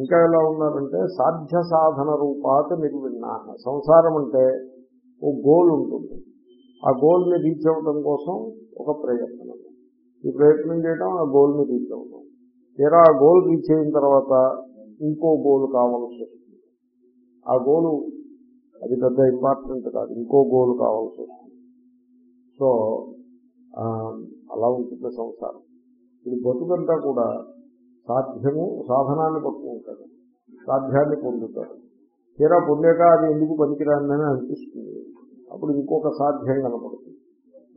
ఇంకా ఎలా ఉన్నారంటే సాధ్య సాధన రూపాత నిర్విన్నా సంసారం అంటే ఓ గోల్ ఉంటుంది. ఆ గోల్ని రీచ్ అవ్వటం కోసం ఒక ప్రయత్నం. ఈ ప్రయత్నం చేయడం ఆ గోల్ని రీచ్ అవ్వడం తీరా ఆ గోల్ రీచ్ అయిన తర్వాత ఇంకో గోల్ కావాల్సి వస్తుంది. ఆ గోలు అది పెద్ద ఇంపార్టెంట్ కాదు. ఇంకో గోల్ కావాల్సి వస్తుంది. సో అలా ఉంటుంది సంసారం. ఇది బతుకంతా కూడా సాధ్యము సాధనాన్ని పట్టుకుంటాడు సాధ్యాన్ని పొందుతాడు. తీరా పొందాక అది ఎందుకు పనికిరాందని అనిపిస్తుంది. అప్పుడు ఇంకొక సాధ్యం కనపడుతుంది.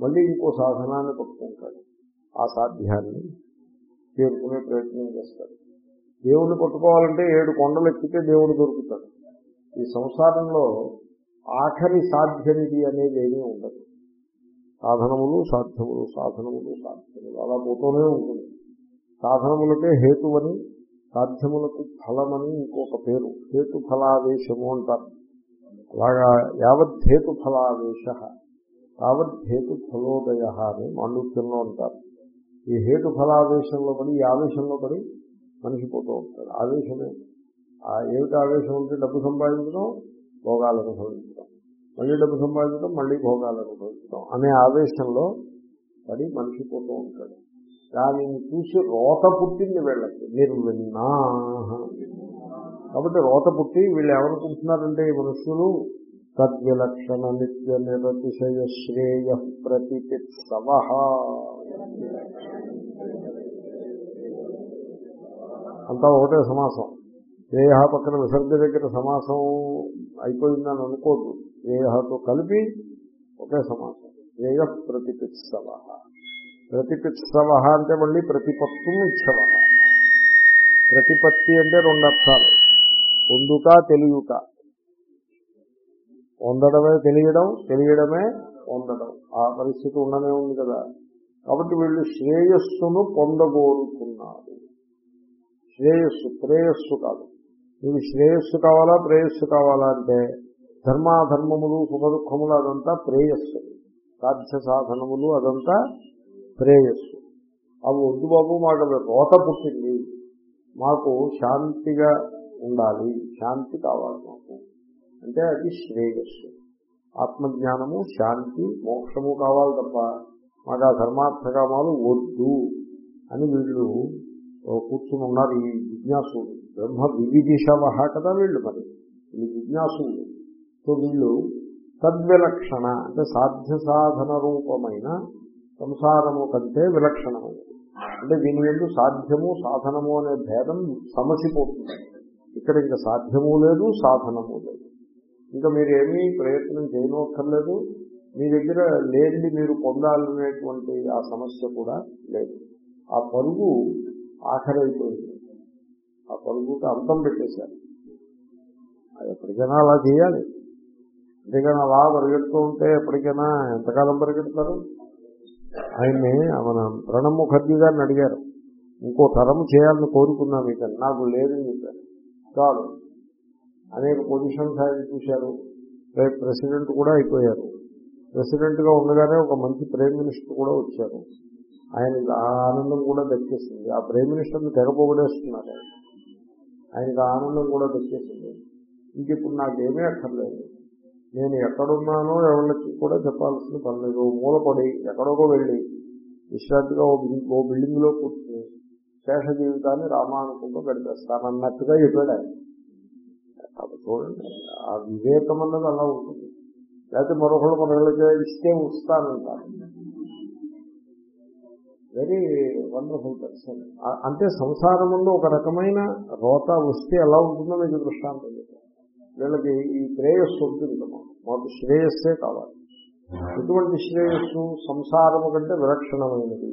మళ్ళీ ఇంకో సాధనాన్ని పట్టుకుంటాడు. ఆ సాధ్యాన్ని చేరుకునే ప్రయత్నం చేస్తాడు. దేవుణ్ణి పట్టుకోవాలంటే ఏడు కొండలు ఎక్కితే దేవుడు దొరుకుతాడు. ఈ సంసారంలో ఆఖరి సాధ్యమిది అనేది ఏమీ ఉండదు. సాధనములు సాధ్యములు సాధనములు సాధ్యములు అలా పోతూనే ఉంటుంది. సాధనములకే హేతువని సాధ్యములకు ఫలమని ఇంకొక పేరు. హేతు ఫలావేశము అంటారు. అలాగా యావత్ హేతు ఫలావేశ తావత్ ఫలోదయ అని మాండూక్యంలో అంటారు. ఈ హేతు ఫలావేశంలో పడి ఈ ఆవేశంలో పడి మనిషి పోతూ ఉంటాడు. ఆవేశమే. ఆ ఏమిటి ఆవేశం ఉంటే డబ్బు సంపాదించడం భోగాలను అనుభవించడం. మళ్ళీ డబ్బు సంపాదించడం మళ్ళీ భోగాలను అనుభవించడం అనే ఆవేశంలో పడి మనిషి పోతూ ఉంటాడు. దానిని చూసి రోత పుట్టింది వీళ్ళకి. నిర్విన్నా కాబట్టి రోత పుట్టి వీళ్ళు ఏమనుకుంటున్నారంటే ఈ మనుషులు తద్విలక్షణ నిత్య నిరతిశయ శ్రేయ ప్రతిపిత్సవ. అంతా ఒకటే సమాసం. శ్రేయ పక్కన విసర్గ దగ్గర సమాసం అయిపోయిందని అనుకోదు శ్రేయతో కలిపి ఒకే సమాసం. శ్రేయ ప్రతిపిత్సవ. ప్రతిపిత్సవ అంటే మళ్ళీ ప్రతిపత్తు ఇచ్చవ ప్రతిపత్తి అంటే రెండు అర్థాలు. పొందుట తెలియట. పొందడమే తెలియడం తెలియడమే పొందడం. ఆ పరిస్థితి ఉండనే ఉంది కదా. కాబట్టి వీళ్ళు శ్రేయస్సును పొందగోరుతున్నారు శ్రేయస్సు ప్రేయస్సు కాదు. నీకు శ్రేయస్సు కావాలా ప్రేయస్సు కావాలా అంటే ధర్మాధర్మములు సుఖదుఖములు అదంతా ప్రేయస్సు సాధ్య సాధనములు అదంతా ప్రేయస్సు అవి వద్దు బాబు మాకు అవి రోత పుట్టింది. మాకు శాంతిగా ఉండాలి. శాంతి కావాలి మాకు. అంటే అది శ్రేయస్సు. ఆత్మజ్ఞానము శాంతి మోక్షము కావాలి తప్ప మాకు ఆ ధర్మార్థకామాలు వద్దు అని వీళ్ళు కూర్చుని ఉన్నారు ఈ జిజ్ఞాసు బ్రహ్మ వివిధిషవహ కదా వీళ్ళు మరి. ఈ జిజ్ఞాసు సో వీళ్ళు తద్విలక్షణ అంటే సాధ్య సాధన రూపమైన సంసారము కంటే విలక్షణమైనది అంటే దీని ఎందు సాధ్యము సాధనము అనే భేదం సమసిపోతుంది. ఇక్కడ ఇంకా సాధ్యము లేదు సాధనము లేదు. ఇంకా మీరేమీ ప్రయత్నం చేయనక్కర్లేదు. మీ దగ్గర లేనిది మీరు పొందాలనేటువంటి ఆ సమస్య కూడా లేదు. ఆ పరుగు ఆఖరైపోయింది. ఆ పరుగుకి అంతం పెట్టేశారు. అది ఎప్పటికైనా అలా చేయాలి. అంతేగాని అలా పరిగెడుతూ ఉంటే ఎప్పటికైనా ఎంతకాలం పరిగెడతారు? ఆయన్ని మన ప్రణబ్ ముఖర్జీ గారిని అడిగారు. ఇంకో తరం చేయాలని కోరుకున్నాను ఇక నాకు లేదని చెప్పారు కాదు అనేక పొజిషన్స్ ఆయన చూశారు. రేపు ప్రెసిడెంట్ కూడా అయిపోయారు. ప్రెసిడెంట్గా ఉండగానే ఒక మంచి ప్రైమ్ మినిస్టర్ కూడా వచ్చారు. ఆయనకి ఆ ఆనందం కూడా దక్కేసింది. ఆ ప్రైమ్ మినిస్టర్ని తెగపోగడేస్తున్నారు ఆయన. ఆయనకి ఆ ఆనందం కూడా దక్కేసింది. ఇంక ఇప్పుడు నాకేమీ అక్కర్లేదు. నేను ఎక్కడున్నానో ఎవరికి కూడా చెప్పాల్సిన పని లేదు. మూలపడి ఎక్కడికో వెళ్ళి విశ్రాంతిగా ఓ బిల్డింగ్ ఓ బిల్డింగ్లో కూర్చుని శేష జీవితాన్ని రామానుకుంటూ గడిపేస్తాను అన్నట్టుగా చెప్పాడు ఆయన. చూడండి ఆ వివేకం అన్నది అలా ఉంటుంది. లేకపోతే మరొకళ్ళు మరొకళ్ళకి ఇస్తే వస్తానంటారు. వెరీ వండర్ఫుల్ పర్సన్ అంటే సంసారములో ఒక రకమైన రోత వస్తే ఎలా ఉంటుందో మీకు దృష్టాంతం చెప్పారు వీళ్ళకి ఈ ప్రేయస్సు ఉంటుంది మాకు. శ్రేయస్సే కావాలి. ఎటువంటి శ్రేయస్సు? సంసారము కంటే విలక్షణమైనది.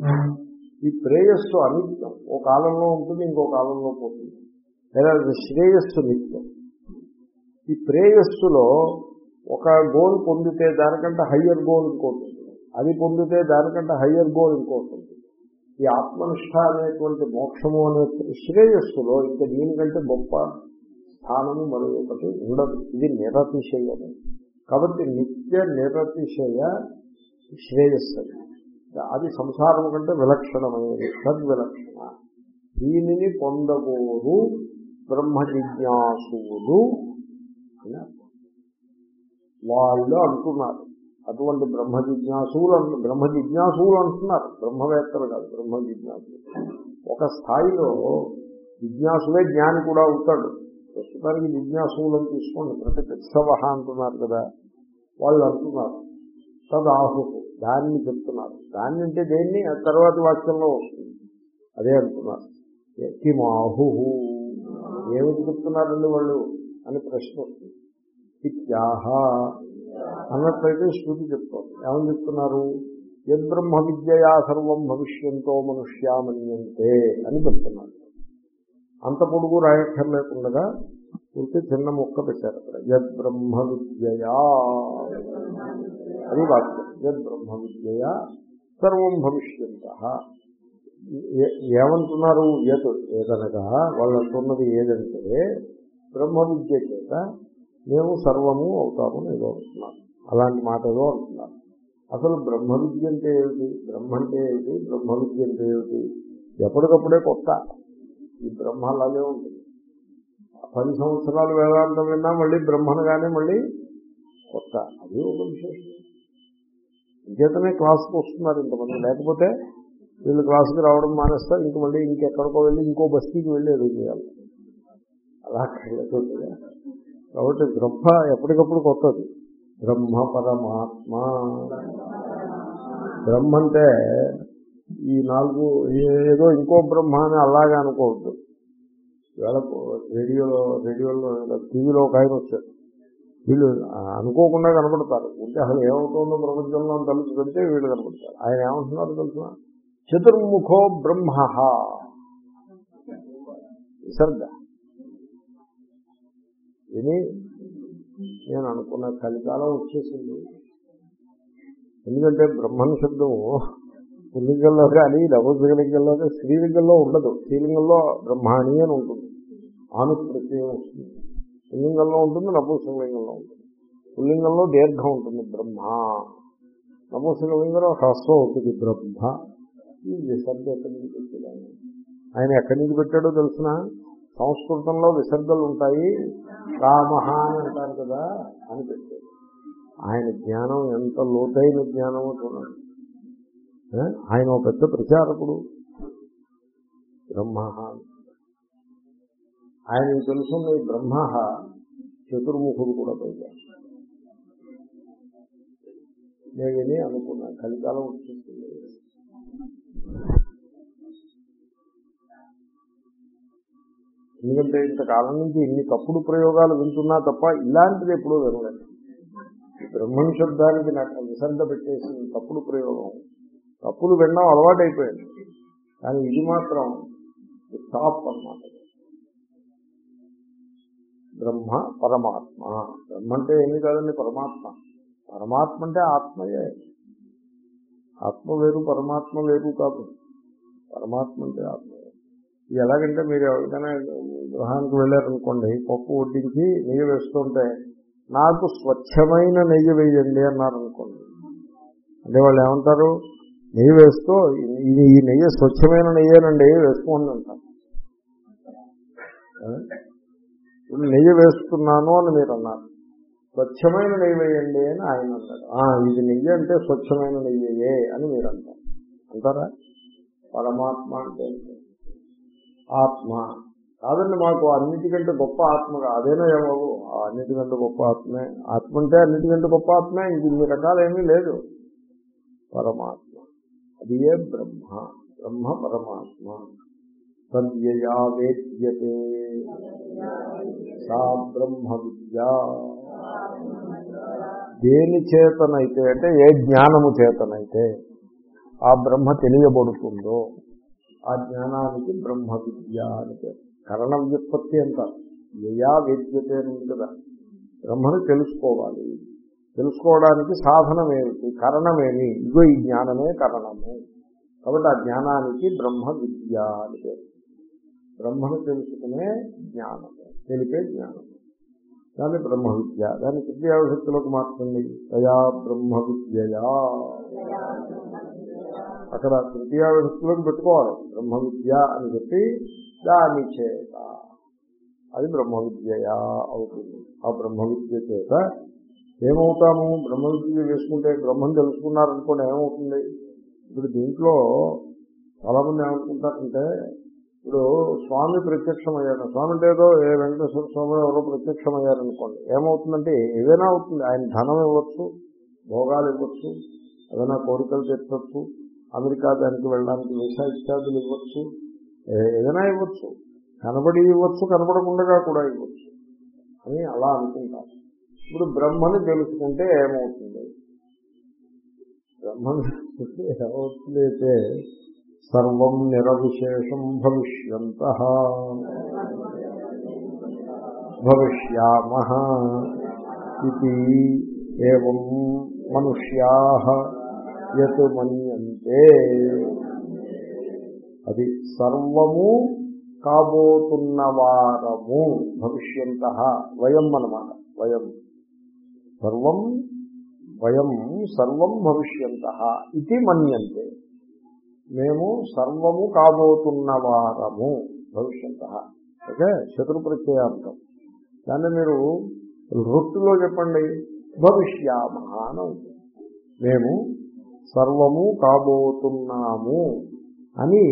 ఈ ప్రేయస్సు అనిత్యం. ఓ కాలంలో ఉంటుంది ఇంకో కాలంలో పోతుంది. లేదా శ్రేయస్సు నిత్యం. ఈ ప్రేయస్సులో ఒక గోల్ పొందితే దానికంటే హయ్యర్ గోల్ ఇంకోటి అది పొందితే దానికంటే హయ్యర్ గోల్ ఇంకోటి ఈ ఆత్మనిష్ట అనేటువంటి మోక్షము అనే శ్రేయస్సులో ఇంకా దీనికంటే గొప్ప స్థానము మరి ఒకటి ఉండదు. ఇది నిరతిశయము. కాబట్టి నిత్య నిరతిశయ శ్రేయస్సు. అది సంసారం కంటే విలక్షణమైనది. సద్విలక్షణ. దీనిని పొందబోరు బ్రహ్మ జిజ్ఞాసులు అని వాళ్ళు అంటున్నారు. అటువంటి బ్రహ్మ జిజ్ఞాసులు అంటు బ్రహ్మ జిజ్ఞాసులు అంటున్నారు. బ్రహ్మవేత్తలు కాదు బ్రహ్మ జిజ్ఞాసులు ఒక స్థాయిలో జిజ్ఞాసులే జ్ఞాని కూడా అవుతాడు. ప్రస్తుతానికి జిజ్ఞాసులను తీసుకోండి. ప్రతిపిత్సవ అంటున్నారు కదా వాళ్ళు అంటున్నారు. తదాహు దాన్ని చెప్తున్నారు. దాన్ని అంటే దేన్ని? ఆ తర్వాత వాక్యంలో వస్తుంది. అదే అంటున్నారు. కిమాహు ఏమిటి చెప్తున్నారండి వాళ్ళు? అని ప్రశ్న వస్తుంది. ఇత్యాహ. అన్నట్లయితే శృతి చెప్తోంది ఏమని చెప్తున్నారు? యద్బ్రహ్మ విద్యయా సర్వం భవిష్యంతో మనుష్యామన్యంతే అని చెప్తున్నారు. అంత పొడుగు రాయక్కర్లేకుండా ఉంటే చిన్న మొక్క పెట్టారు అక్కడ. యద్బ్రహ్మ విద్యయా అది వాక్యం. యద్బ్రహ్మ విద్యయా సర్వం భవిష్యంత. ఏమంటున్నారు? ఏత ఏదనగా వాళ్ళు అంటున్నది ఏదంటే బ్రహ్మ విద్య చేత మేము సర్వము అవుతామని ఏదో అంటున్నారు. అలాంటి మాట ఏదో అంటున్నారు. అసలు బ్రహ్మ విద్య అంటే ఏమిటి? బ్రహ్మ అంటే ఏమిటి? బ్రహ్మ విద్య అంటే ఏమిటి? ఎప్పటికప్పుడే కొత్త. ఈ బ్రహ్మ అలాగే ఉంటుంది పది సంవత్సరాలు వేదాంతం విన్నా మళ్ళీ బ్రహ్మనగానే మళ్ళీ కొత్త. అది ఒక విశేషం. ఇంకేతనే క్లాస్కి వస్తున్నారు ఇంతమంది. లేకపోతే వీళ్ళు క్లాసుకి రావడం మానేస్తారు ఇంక మళ్ళీ ఇంకెక్కడికో వెళ్ళి ఇంకో బస్తీకి వెళ్ళి ఎదురు చేయాలి. అలా కళ్ళతోటి కాబట్టి బ్రహ్మ ఎప్పటికప్పుడు కొత్తది. బ్రహ్మ పరమాత్మ. బ్రహ్మ అంటే ఈ నాలుగు ఏదో ఇంకో బ్రహ్మ అని అలాగే అనుకోవద్దు. వేళ రేడియోలో రేడియోలో టీవీలో ఒక ఆయన వచ్చారు వీళ్ళు అనుకోకుండా కనపడతారు. అంటే అసలు ఏమవుతుందో ప్రపంచంలో అని తలుచుకుంటే వీళ్ళు కనపడతారు. ఆయన ఏమంటున్నారు తెలుసిన చతుర్ముఖో బ్రహ్మ. విసర్గ. ఇది నేను అనుకున్న కలికాలం వచ్చేసింది. ఎందుకంటే బ్రహ్మణ శబ్దము పుల్లింగంలో కానీ నవోద్లింగంలో కానీ స్త్రీలింగంలో ఉండదు. స్త్రీలింగంలో బ్రహ్మాణి అని ఉంటుంది. ఆను ప్రత్యయం వస్తుంది. పుల్లింగంలో ఉంటుంది నపుంసకలింగంలో ఉంటుంది. పుల్లింగంలో దీర్ఘం ఉంటుంది బ్రహ్మ. నపుంసకలింగంలో హ్రస్వం అవుతుంది బ్రహ్మ. ఈ విసర్గ ఎక్కడి నుంచి పెట్టాడు ఆయన ఎక్కడి నుంచి పెట్టాడో తెలిసిన? సంస్కృతంలో విసర్గలు ఉంటాయి. రామ అని అంటారు కదా అని పెట్టాడు. ఆయన జ్ఞానం ఎంత లోతైన జ్ఞానమో చూడండి. ఆయన ఒక పెద్ద ప్రచారకుడు. బ్రహ్మ. ఆయన తెలుసున్న ఈ బ్రహ్మ చతుర్ముఖుడు కూడా పైగా. నేనే అనుకున్నా కలికాలం వచ్చేస్తుంది. ఎందుకంటే ఇంతకాలం నుంచి ఇన్ని తప్పుడు ప్రయోగాలు వింటున్నా తప్ప ఇలాంటిది ఎప్పుడూ వినలేదు. ఈ శబ్దానికి నాకు విసర్గ పెట్టేసి తప్పుడు ప్రయోగం. తప్పులు వినడం అలవాటు అయిపోయింది కానీ ఇది మాత్రం టాప్ అన్నమాట. బ్రహ్మ పరమాత్మ. బ్రహ్మ అంటే ఏమి కాదండి పరమాత్మ. పరమాత్మ అంటే ఆత్మయే. ఆత్మ వేరు పరమాత్మ వేరు కాదు. పరమాత్మ అంటే ఆత్మయే. ఇది ఎలాగంటే మీరు ఎవరికైనా గృహానికి వెళ్ళారనుకోండి పప్పు వడ్డించి నెయ్యి వేస్తుంటే నాకు స్వచ్ఛమైన నెయ్యి వేయండి అన్నారు అనుకోండి అంటే వాళ్ళు ఏమంటారు? నెయ్యి వేస్తూ ఇది ఈ నెయ్యి స్వచ్ఛమైన నెయ్యేనండి వేసుకోండి అంటారు. నెయ్యి వేస్తున్నాను అని మీరు అన్నారు. స్వచ్ఛమైన నెయ్యి వేయండి అని ఆయన అన్నాడు. ఇది నెయ్యి అంటే స్వచ్ఛమైన నెయ్యే అని మీరు అంటారు అంటారా? పరమాత్మ అంటే ఆత్మ. కాదండి మాకు అన్నిటికంటే గొప్ప ఆత్మ అదేనా ఏమో? అన్నిటికంటే గొప్ప ఆత్మే. ఆత్మ అంటే అన్నిటికంటే గొప్ప ఆత్మే. ఇది ఇన్ని రకాలేమీ లేదు. పరమాత్మ. అది ఏ బ్రహ్మ బ్రహ్మ పరమాత్మ. సద్యయా వేద్యతే. సా బ్రహ్మ విద్య దేని చేతనైతే అంటే ఏ జ్ఞానము చేతనైతే ఆ బ్రహ్మ తెలియబడుతుందో ఆ జ్ఞానానికి బ్రహ్మ విద్య అని పేరు. కరణ వ్యుత్పత్తి అంటారు. యయా వేద్యతే అని కదా. బ్రహ్మను తెలుసుకోవాలి. తెలుసుకోవడానికి సాధనమేమిటి? కరణమేమి? కారణమేమి ఇగో ఈ జ్ఞానమే కరణము. కాబట్టి ఆ జ్ఞానానికి బ్రహ్మ విద్య అని పేరు. బ్రహ్మను తెలుసుకునే జ్ఞానము. తెలిపే జ్ఞానము. దాన్ని బ్రహ్మ విద్య దాన్ని తృతీయ మార్చండి. తయా బ్రహ్మ విద్యయా అక్కడ తృతీయ విభక్తిలోకి పెట్టుకోవాలి. బ్రహ్మ విద్య అని చెప్పి దాని చేత. అది బ్రహ్మ విద్యయా అవుతుంది. ఆ బ్రహ్మ విద్య చేత ఏమవుతాము? బ్రహ్మ విద్య వేసుకుంటే బ్రహ్మం తెలుసుకున్నారనుకోండి ఏమవుతుంది? ఇప్పుడు దీంట్లో చాలామంది ఏమనుకుంటారంటే ఇప్పుడు స్వామి ప్రత్యక్షమయ్యారు. స్వామి అంటే ఏదో ఏ వెంకటేశ్వర స్వామి ఎవరో ప్రత్యక్షమయ్యారనుకోండి. ఏమవుతుందంటే ఏదైనా అవుతుంది. ఆయన ధనం ఇవ్వచ్చు భోగాలు ఇవ్వచ్చు ఏదైనా కోరికలు తెచ్చవచ్చు అమెరికా దానికి వెళ్ళడానికి వీసా ఇత్యాదులు ఇవ్వచ్చు ఏదైనా ఇవ్వచ్చు. కనబడి ఇవ్వచ్చు కనబడకుండా కూడా ఇవ్వచ్చు. అని అలా అనుకుంటారు. ఇప్పుడు బ్రహ్మని తెలుసుకుంటే ఏమవుతుంది? బ్రహ్మని తెలుసుకుంటే ఏమవుతుంది అయితే సర్వం నిరవిశేషం భవిష్యంత. భవిష్యామ ఇది ఏం మనుష్యా యత్ మన్యంతే. అది సర్వము కాబోతున్న వారము భవిష్యంత వయం అన్నమాట వయం. సర్వం వయం సర్వం భవిష్యంత ఇది మన్యంతే. మేము సర్వము కాబోతున్న వారము భవిష్యంత. ఓకే? శత్రు ప్రత్యయార్థం దాన్ని మీరు వృత్తిలో చెప్పండి. భవిష్యామ అని మేము సర్వము కాబోతున్నాము అని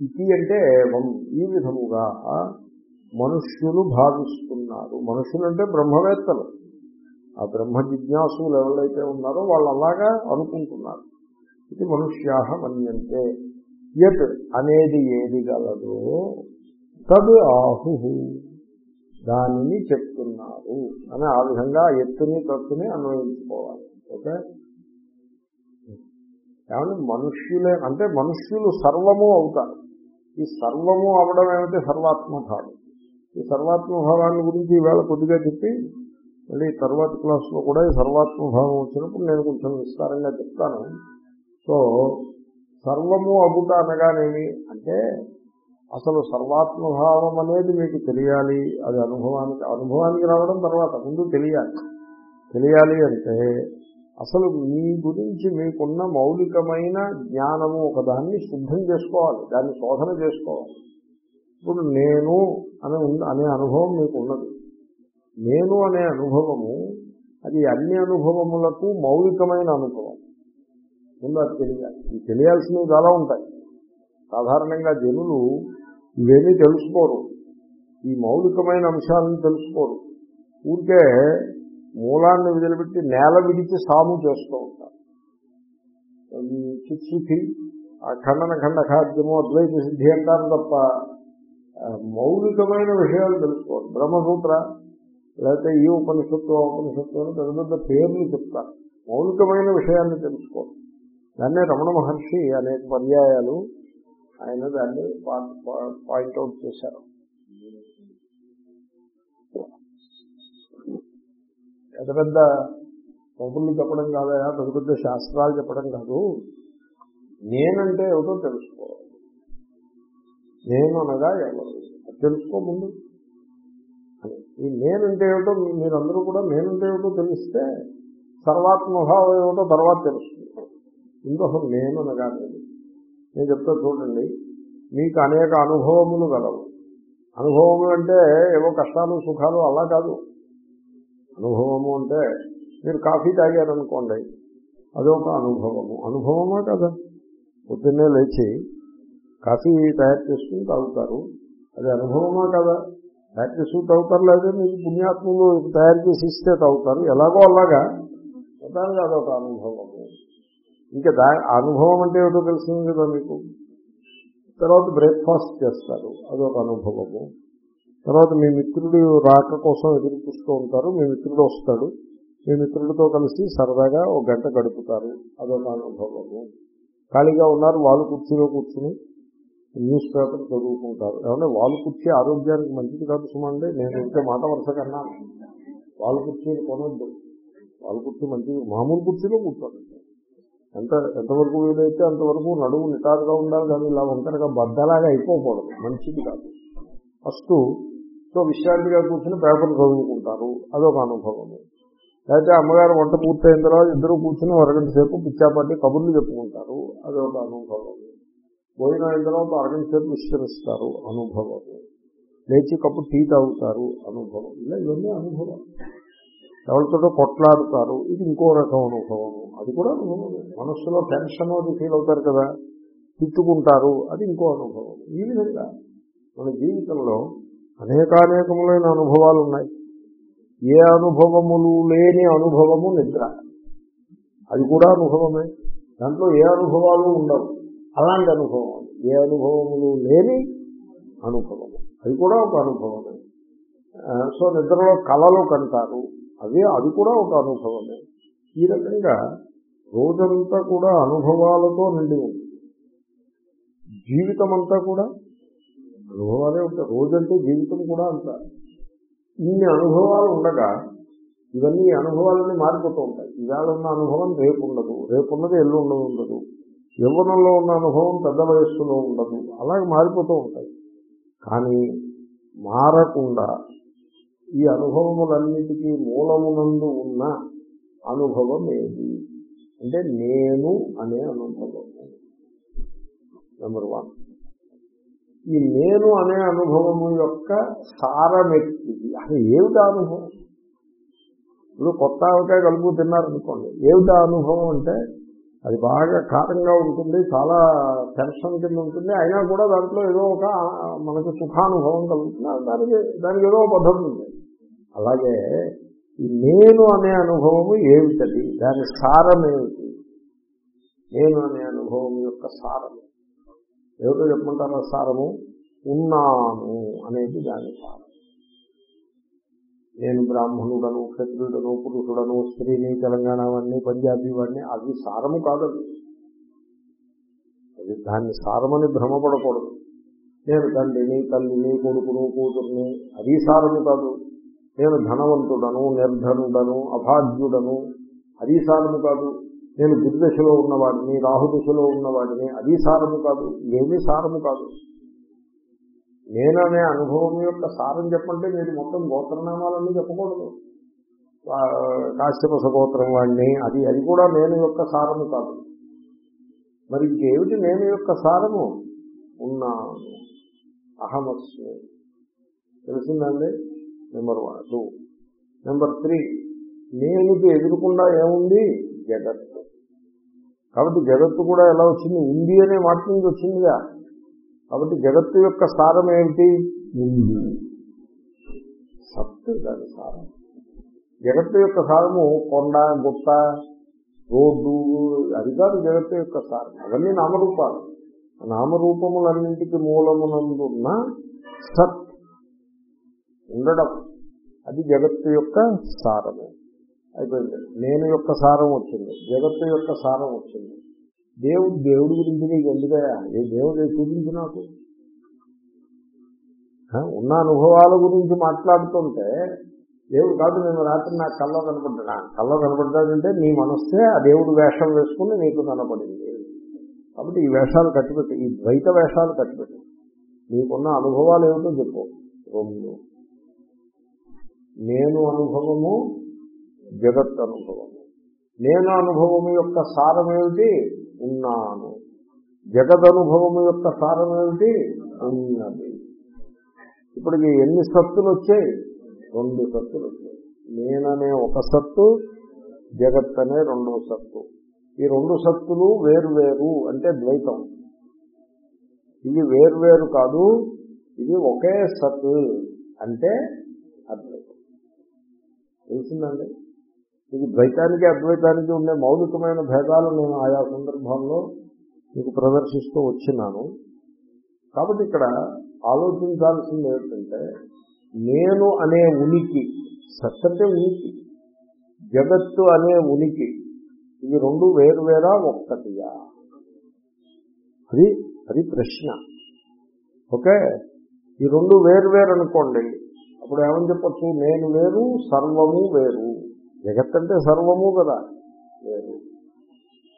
ఇది అంటే ఏవం? ఈ విధముగా మనుష్యులు భావిస్తున్నారు. మనుషులు అంటే బ్రహ్మవేత్తలు. ఆ బ్రహ్మ జిజ్ఞాసులు ఎవరైతే ఉన్నారో వాళ్ళు అలాగా అనుకుంటున్నారు. ఇది మనుష్యా మన్యంతే. యత్ అనేది ఏది గలదో తదు ఆహు దానిని చెప్తున్నారు అని ఆ విధంగా ఎత్తుని తత్తుని అన్వయించుకోవాలి. ఓకే? ఏమంటే మనుష్యులే అంటే మనుష్యులు సర్వము అవుతారు. ఈ సర్వము అవడం ఏమిటి? సర్వాత్మభావం. ఈ సర్వాత్మభావాన్ని గురించి ఈవేళ కొద్దిగా చెప్పి మళ్ళీ తర్వాత క్లాస్లో కూడా ఈ సర్వాత్మభావం వచ్చినప్పుడు నేను కొంచెం విస్తారంగా చెప్తాను. సో సర్వము అగుట అనగానేమి? అంటే అసలు సర్వాత్మభావం అనేది మీకు తెలియాలి. అది అనుభవానికి అనుభవానికి రావడం తర్వాత ముందు తెలియాలి. తెలియాలి అంటే అసలు మీ గురించి మీకున్న మౌలికమైన జ్ఞానము ఒకదాన్ని శుద్ధం చేసుకోవాలి. దాన్ని శోధన చేసుకోవాలి. ఇప్పుడు నేను అనే అనే అనుభవం మీకు ఉన్నది. నేను అనే అనుభవము అది అన్ని అనుభవములకు మౌలికమైన అనుభవం. ముందు అది తెలియాలి. ఇది తెలియాల్సినవి చాలా ఉంటాయి. సాధారణంగా జనులు ఇవేమీ తెలుసుకోరు. ఈ మౌలికమైన అంశాలను తెలుసుకోరు. ఊరికే మూలాన్ని వదిలిపెట్టి నేల విడిచి సాము చేస్తూ ఉంటారు. చిత్సుఖి ఆ ఖండన ఖండ ఖాద్యము అద్వైత సిద్ధి అంటారు తప్ప మౌలికమైన విషయాలు తెలుసుకోరు. బ్రహ్మసూత్ర లేకపోతే ఈ ఉపనిషత్తు ఆ ఉపనిషత్తు అని పెద్ద పెద్ద పేర్లు చెప్తారు. మౌలికమైన విషయాన్ని తెలుసుకో దాన్నే రమణ మహర్షి అనేక పర్యాయాలు ఆయన దాన్ని పాయింట్అవుట్ చేశారు. పెద్ద పెద్ద పబ్బులు చెప్పడం కాదయా పెద్ద పెద్ద శాస్త్రాలు చెప్పడం కాదు. నేనంటే ఏమిటో తెలుసుకోవాలి. నేను అనగా ఎవరు? తెలుసుకోముందు తెలుసుకో ముందు. ఈ నేనంటే ఏమిటో మీరందరూ కూడా నేనంటే ఏమిటో తెలిస్తే సర్వాత్మభావం ఏమిటో తర్వాత తెలుస్తుంది. ఇంకొక నేను అనగానే నేను నేను చెప్తా చూడండి మీకు అనేక అనుభవములు గలవు. అనుభవములు అంటే ఏవో కష్టాలు సుఖాలు అలా కాదు. అనుభవము అంటే మీరు కాఫీ తాగారనుకోండి అదొక అనుభవము. అనుభవమా కదా? పొద్దున్నే లేచి కాఫీ తయారు చేసుకుని తాగుతారు. అది అనుభవమా కదా? ఫ్యాక్టరీ సూట్ తాగుతారు లేదా మీకు పుణ్యాత్ములు తయారు చేసి ఇస్తే తాగుతారు ఎలాగో అలాగా. మొత్తానికి అదొక అనుభవం. ఇంకా దా అనుభవం అంటే ఏమిటో తెలిసింది కదా మీకు? తర్వాత బ్రేక్ఫాస్ట్ చేస్తారు. అదొక అనుభవము. తర్వాత మీ మిత్రుడు రాక కోసం ఎదురు చూస్తూ ఉంటారు. మీ మిత్రుడు వస్తాడు. మీ మిత్రుడితో కలిసి సరదాగా ఒక గంట గడుపుతారు. అదొక అనుభవము. ఖాళీగా ఉన్నారు. వాళ్ళు కుర్చీలో కూర్చుని న్యూస్ పేపర్ చదువుకుంటారు. ఏమంటే వాళ్ళు కుర్చీ ఆరోగ్యానికి మంచిది కాదు సుమండి. నేను ఇంకే మాట వరుస కన్నా వాళ్ళ కుర్చీలు కొనొద్దు. వాళ్ళ కుర్చీ మంచిది మామూలు కుర్చీలో కూర్చోండి ఎంత ఎంతవరకు వీలైతే అంతవరకు నడువు నిటారుగా ఉండాలి కానీ ఇలా ఒంటరిగా బద్దలాగా అయిపోకూడదు. మంచిది కాదు. ఫస్ట్ సో విశ్రాంతిగా కూర్చుని పేపర్ చదువుకుంటారు. అదొక అనుభవము. లేకపోతే అమ్మగారు వంట పూర్తయిన తర్వాత ఇద్దరు కూర్చుని అరగంట సేపు పిచ్చాపట్టి కబుర్లు చెప్పుకుంటారు. అదొక అనుభవము. భోజనం అయిన తర్వాత అరగంటసేపు విస్తరిస్తారు విశ్రమిస్తారు అనుభవము లేచి కప్పు టీ తాగుతారు అనుభవం. ఇలా ఇవన్నీ అనుభవం. ఎవరితో కొట్లాడుతారు ఇది ఇంకో రకం అనుభవం. అది కూడా అనుభవం. మనస్సులో టెన్షన్ అది ఫీల్ అవుతారు కదా తిట్టుకుంటారు అది ఇంకో అనుభవం. ఈ విధంగా మన జీవితంలో అనేకానేకములైన అనుభవాలు ఉన్నాయి. ఏ అనుభవములు లేని అనుభవము నిద్ర. అది కూడా అనుభవమే. దాంట్లో ఏ అనుభవాలు ఉండవు. అలాంటి అనుభవం ఏ అనుభవములు లేని అనుభవము. అది కూడా ఒక అనుభవమే. సో నిద్రలో కళలు కంటారు. అదే అది కూడా ఒక అనుభవమే. ఈ రకంగా రోజంతా కూడా అనుభవాలతో నిండి ఉంది. జీవితం అంతా కూడా అనుభవాలే ఉంటాయి. రోజంటే జీవితం కూడా అంత. ఇన్ని అనుభవాలు ఉండగా ఇవన్నీ అనుభవాలన్నీ మారిపోతూ ఉంటాయి. ఇవాళ ఉన్న అనుభవం రేపు ఉండదు. రేపు ఉన్నది ఎల్లు ఉండదు ఉండదు. యవ్వనంలో ఉన్న అనుభవం పెద్ద వయస్సులో ఉండదు. అలాగే మారిపోతూ ఉంటాయి. కానీ మారకుండా ఈ అనుభవములన్నిటికీ మూలమునందు ఉన్న అనుభవం ఏది? అంటే నేను అనే అనుభవం. నెంబర్ వన్ ఈ నేను అనే అనుభవము యొక్క సారమెక్కిది అసలు ఏమిటి అనుభవం? ఇప్పుడు కొత్త ఆవకాయ కలుపు తిన్నారనుకోండి. ఏమిటి అనుభవం అంటే అది బాగా కారంగా ఉంటుంది చాలా టెన్షన్ కింద ఉంటుంది. అయినా కూడా దాంట్లో ఏదో ఒక మనకు సుఖానుభవం కలుగుతుంది. దానికి దానికి ఏదో పద్ధతి ఉంది. అలాగే ఈ నేను అనే అనుభవము ఏమిటది? దాని సారం ఏమిటి? నేను అనే అనుభవం యొక్క సారము ఏమిటో చెప్పమంటారా సారము? ఉన్నాను అనేది దాని సారం. నేను బ్రాహ్మణుడను క్షత్రుడను పురుషుడను స్త్రీని తెలంగాణ వాడిని పంజాబీ వాడిని అది సారము కాదు అది దాన్ని సారమని భ్రమపడకూడదు. నేను తండ్రిని తల్లిని కొడుకును కూతుర్ని అది సారము కాదు. నేను ధనవంతుడను నిర్ధనుడను అభాగ్యుడను అది సారము కాదు. నేను దుర్దశలో ఉన్నవాడిని రాహుదశలో ఉన్నవాడిని అది సారము కాదు. ఏమీ సారము కాదు. నేననే అనుభవం యొక్క సారం చెప్పంటే మీరు మొత్తం గోత్రనామాలన్నీ చెప్పకూడదు. కాశ్యపస గోత్రం వాడిని అది అది కూడా నేను యొక్క సారము కాదు. మరి ఇంకేమిటి నేను యొక్క సారము? ఉన్నాను. అహమస్మి తెలిసిందండి? Number one two. Number three నేనుకి ఎదురకుండా ఏముంది? జగత్తు. కాబట్టి జగత్తు కూడా ఎలా వచ్చింది? ఉంది అనే మాట నుంచి వచ్చిందిగా. కాబట్టి జగత్తు యొక్క సారం ఏమిటి ఉంది. సత్తు దాని సారం. జగత్తు యొక్క సారము కొండ గుట్ట రోడ్డు అది కాదు జగత్తు యొక్క సారం. అవన్నీ నామరూపాలు. నామరూపములన్నింటికి మూలమునందున్న సత్ ఉండడం అది జగత్తు యొక్క సారము. అయిపోయింది. నేను యొక్క సారం వచ్చింది. జగత్తు యొక్క సారం వచ్చింది. దేవుడు దేవుడి గురించి నీకు ఎందుకయా ఏ దేవుడు చూపించు నాకు? ఉన్న అనుభవాల గురించి మాట్లాడుతుంటే దేవుడు కాదు నేను రాత్రి నాకు కల్లో కనపడ్డా. కల్లో కనపడ్డాడంటే నీ మనస్సే ఆ దేవుడు వేషం వేసుకుని నీకు కనపడింది. కాబట్టి ఈ వేషాలు కట్టిపెట్టి ఈ ద్వైత వేషాలు కట్టిపెట్టి. నీకున్న అనుభవాలు ఏమిటో చెప్పు. రెండు. నేను అనుభవము జగత్ అనుభవము. నేను అనుభవము యొక్క సారం ఏమిటి? ఉన్నాను. జగదనుభవం యొక్క సారం ఏమిటి? ఉన్నది ఇప్పటికి ఎన్ని సత్తులు వచ్చాయి? రెండు సత్తులు వచ్చాయి. నేననే ఒక సత్తు జగత్ అనే రెండో సత్తు. ఈ రెండు సత్తులు వేరు అంటే ద్వైతం. ఇది వేరు కాదు ఇది ఒకే సత్తు అంటే అద్వైతం. తెలిసిందండి? ఇది ద్వైతానికి అద్వైతానికి ఉండే మౌలికమైన భేదాలు నేను ఆయా సందర్భాల్లో మీకు ప్రదర్శిస్తూ వచ్చినాను. కాబట్టి ఇక్కడ ఆలోచించాల్సింది ఏమిటంటే నేను అనే ఉనికి సత్ అంటే ఉనికి జగత్తు అనే ఉనికి ఇవి రెండు వేరువేరా ఒక్కటిగా అది అది ప్రశ్న. ఓకే? ఈ రెండు వేరు అనుకోండి అప్పుడు ఏమని చెప్పచ్చు? నేను వేరు సర్వము వేరు. జగత్ అంటే సర్వము కదా. వేరు.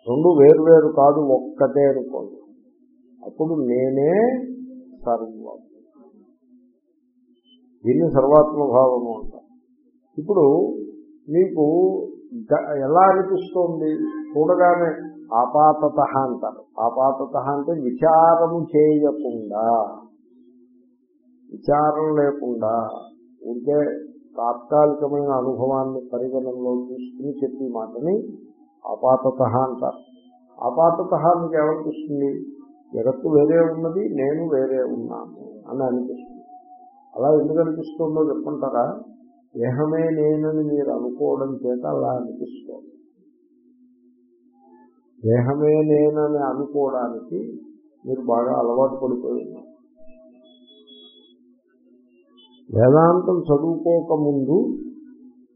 రెండు వేరు వేరు కాదు ఒక్కటే అనుకోండి. అప్పుడు నేనే సర్వం. దీన్ని సర్వాత్మభావము అంటారు ఇప్పుడు మీకు గ- ఎలా అనిపిస్తోంది? చూడగానే ఆపాతత అంటారు. ఆపాతత అంటే విచారము చేయకుండా. విచారం లేకుండా ఉంటే తాత్కాలికమైన అనుభవాన్ని పరిగణనలో తీసుకుని చెప్పి మాటని ఆపాతత అంటారు. ఆపాతత మీకు ఏమనిపిస్తుంది? జగత్తు వేరే ఉన్నది నేను వేరే ఉన్నాను అని అనిపిస్తుంది. అలా ఎందుకు అనిపిస్తుందో చెప్పంటారా దేహమే నేనని మీరు అనుకోవడం చేత అలా అనిపిస్తుంది. దేహమే నేనని అనుకోవడానికి మీరు బాగా అలవాటు పడిపోయి ఉన్నారు. వేదాంతం చదువుకోకముందు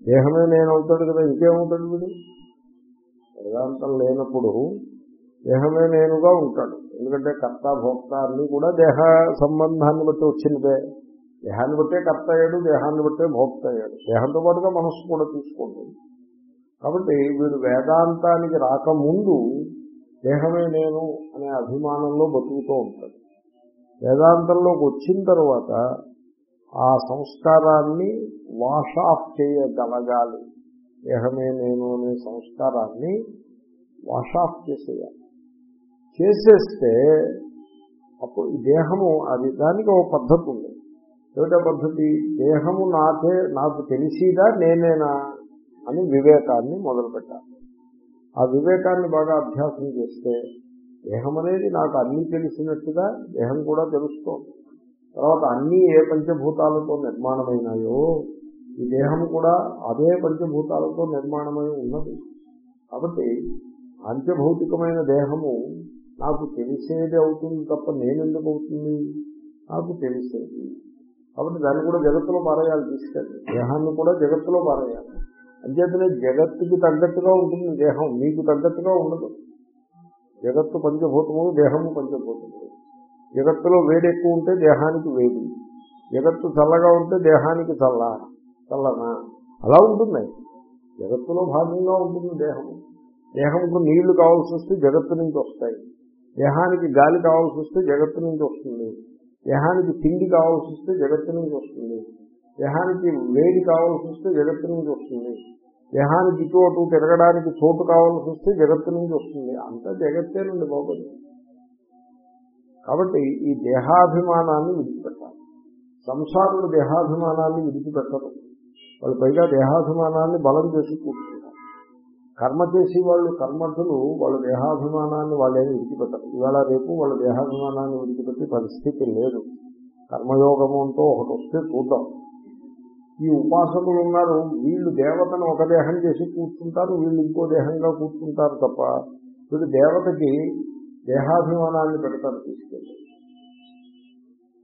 దేహమే నేనవుతాడు కదా ఇంకేమవుతాడు వీడు? వేదాంతం లేనప్పుడు దేహమే నేనుగా ఉంటాడు. ఎందుకంటే కర్త భోక్త అన్ని కూడా దేహ సంబంధాన్ని బట్టి వచ్చినదే దేహాన్ని బట్టే కర్త అయ్యాడు దేహాన్ని బట్టే భోక్త అయ్యాడు. దేహంతో పాటుగా మనస్సు కూడా తీసుకోండి కాబట్టి వీడు వేదాంతానికి రాకముందు దేహమే నేను అనే అభిమానంలో బతుకుతూ ఉంటాడు. వేదాంతంలోకి వచ్చిన తర్వాత ఆ సంస్కారాన్ని వాష్ ఆఫ్ చేయగలగాలి. దేహమే నేను అనే సంస్కారాన్ని వాష్ ఆఫ్ చేసేయాలి. చేసేస్తే అప్పుడు దేహము అది దానికి ఒక పద్ధతి ఉంది. ఏమిటో పద్ధతి? దేహము నాకే నాకు తెలిసిదా నేనేనా అని వివేకాన్ని మొదలుపెట్టాలి. ఆ వివేకాన్ని బాగా అభ్యాసం చేస్తే దేహం అనేది నాకు అన్నీ తెలిసినట్టుగా దేహం కూడా తెలుస్తోంది. తర్వాత అన్నీ ఏ పంచభూతాలతో నిర్మాణమైనాయో ఈ దేహం కూడా అదే పంచభూతాలతో నిర్మాణమై ఉన్నది. కాబట్టి పంచభౌతికమైన దేహము నాకు తెలిసేది అవుతుంది తప్ప నేనెందుకు అవుతుంది? నాకు తెలిసేది. కాబట్టి దాన్ని కూడా జగత్తులో పారేయాలి తీసుకెళ్ళి. దేహాన్ని కూడా జగత్తులో పారేయాలి. అంచేతనే జగత్తుకి తగ్గట్టుగా ఉంటుంది దేహం మీకు తగ్గట్టుగా ఉండదు. జగత్తు పంచభూతము దేహము పంచభూతము. జగత్తులో వేడి ఎక్కువ ఉంటే దేహానికి వేడి. జగత్తు చల్లగా ఉంటే దేహానికి చల్ల చల్లనా? అలా ఉంటుంది జగత్తులో భాగంగా ఉంటుంది దేహము. దేహంకు నీళ్ళు కావాల్సి వస్తే జగత్తు నుంచి వస్తాయి. దేహానికి గాలి కావాల్సి వస్తే జగత్తు నుంచి వస్తుంది. దేహానికి తిండి కావాల్సి వస్తే జగత్తు నుంచి వస్తుంది. దేహానికి వేడి కావాల్సి వస్తే జగత్తు నుంచి వస్తుంది. దేహానికి ఇటు అటు తిరగడానికి చోటు కావాల్సి వస్తే జగత్తు నుంచి వస్తుంది. అంతా జగత్తేనండి బాబు కాబట్టి ఈ దేహాభిమానాన్ని విడిచిపెట్టాలి. సంసారులు దేహాభిమానాన్ని విడిచిపెట్టరు. వాళ్ళు పైగా దేహాభిమానాన్ని బలం చేసి కూర్చుంటారు. కర్మ చేసి వాళ్ళు కర్మర్థులు వాళ్ళ దేహాభిమానాన్ని వాళ్ళేమి విడిచిపెట్టరు. ఇవాళ రేపు వాళ్ళ దేహాభిమానాన్ని విడిచిపెట్టే పరిస్థితి లేదు. కర్మయోగము అంటూ ఒకటి వస్తే చూద్దాం. ఈ ఉపాసకులు ఉన్నారు వీళ్ళు దేవతను ఒక దేహం చేసి కూర్చుంటారు వీళ్ళు ఇంకో దేహంగా కూర్చుంటారు తప్ప వీళ్ళు దేవతకి దేహాభిమానాన్ని పెడతారు తీసుకెళ్ళి.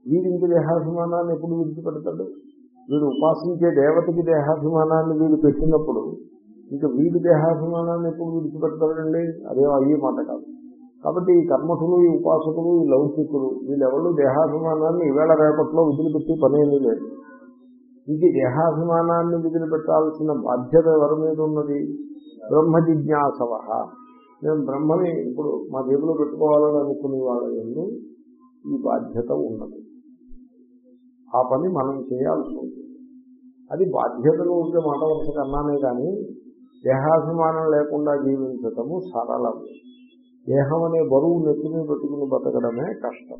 వీడి దేహాభిమానాన్ని ఎప్పుడు విడిచిపెడతాడు? వీడు ఉపాసించే దేవతకి దేహాభిమానాన్ని వీడు పెట్టినప్పుడు ఇంకా వీడి దేహాభిమానాన్ని ఎప్పుడు విడిచిపెడతాడండి? అదే అయ్యే మాట కాదు. కాబట్టి ఈ కర్మఠులు ఈ ఉపాసకులు ఈ లౌకికులు వీళ్ళెవరు దేహాభిమానాన్ని ఈవేళ రేపట్లో వదిలిపెట్టి పనేమీ లేదు. ఇది దేహాభిమానాన్ని వదిలిపెట్టాల్సిన బాధ్యత ఎవరి మీద ఉన్నది? బ్రహ్మ జిజ్ఞాసవ నేను బ్రహ్మని ఇప్పుడు మా జేబులో పెట్టుకోవాలని అనుకునే వాళ్ళ ఎందు ఈ బాధ్యత ఉన్నది. ఆ పని మనం చేయాల్సి ఉంటుంది. అది బాధ్యతలు ఉంటే మాట వరుస కానీ దేహాభిమానం లేకుండా జీవించటము సరళము. దేహం అనే బరువు నెత్తిని పెట్టుకుని బతకడమే కష్టం.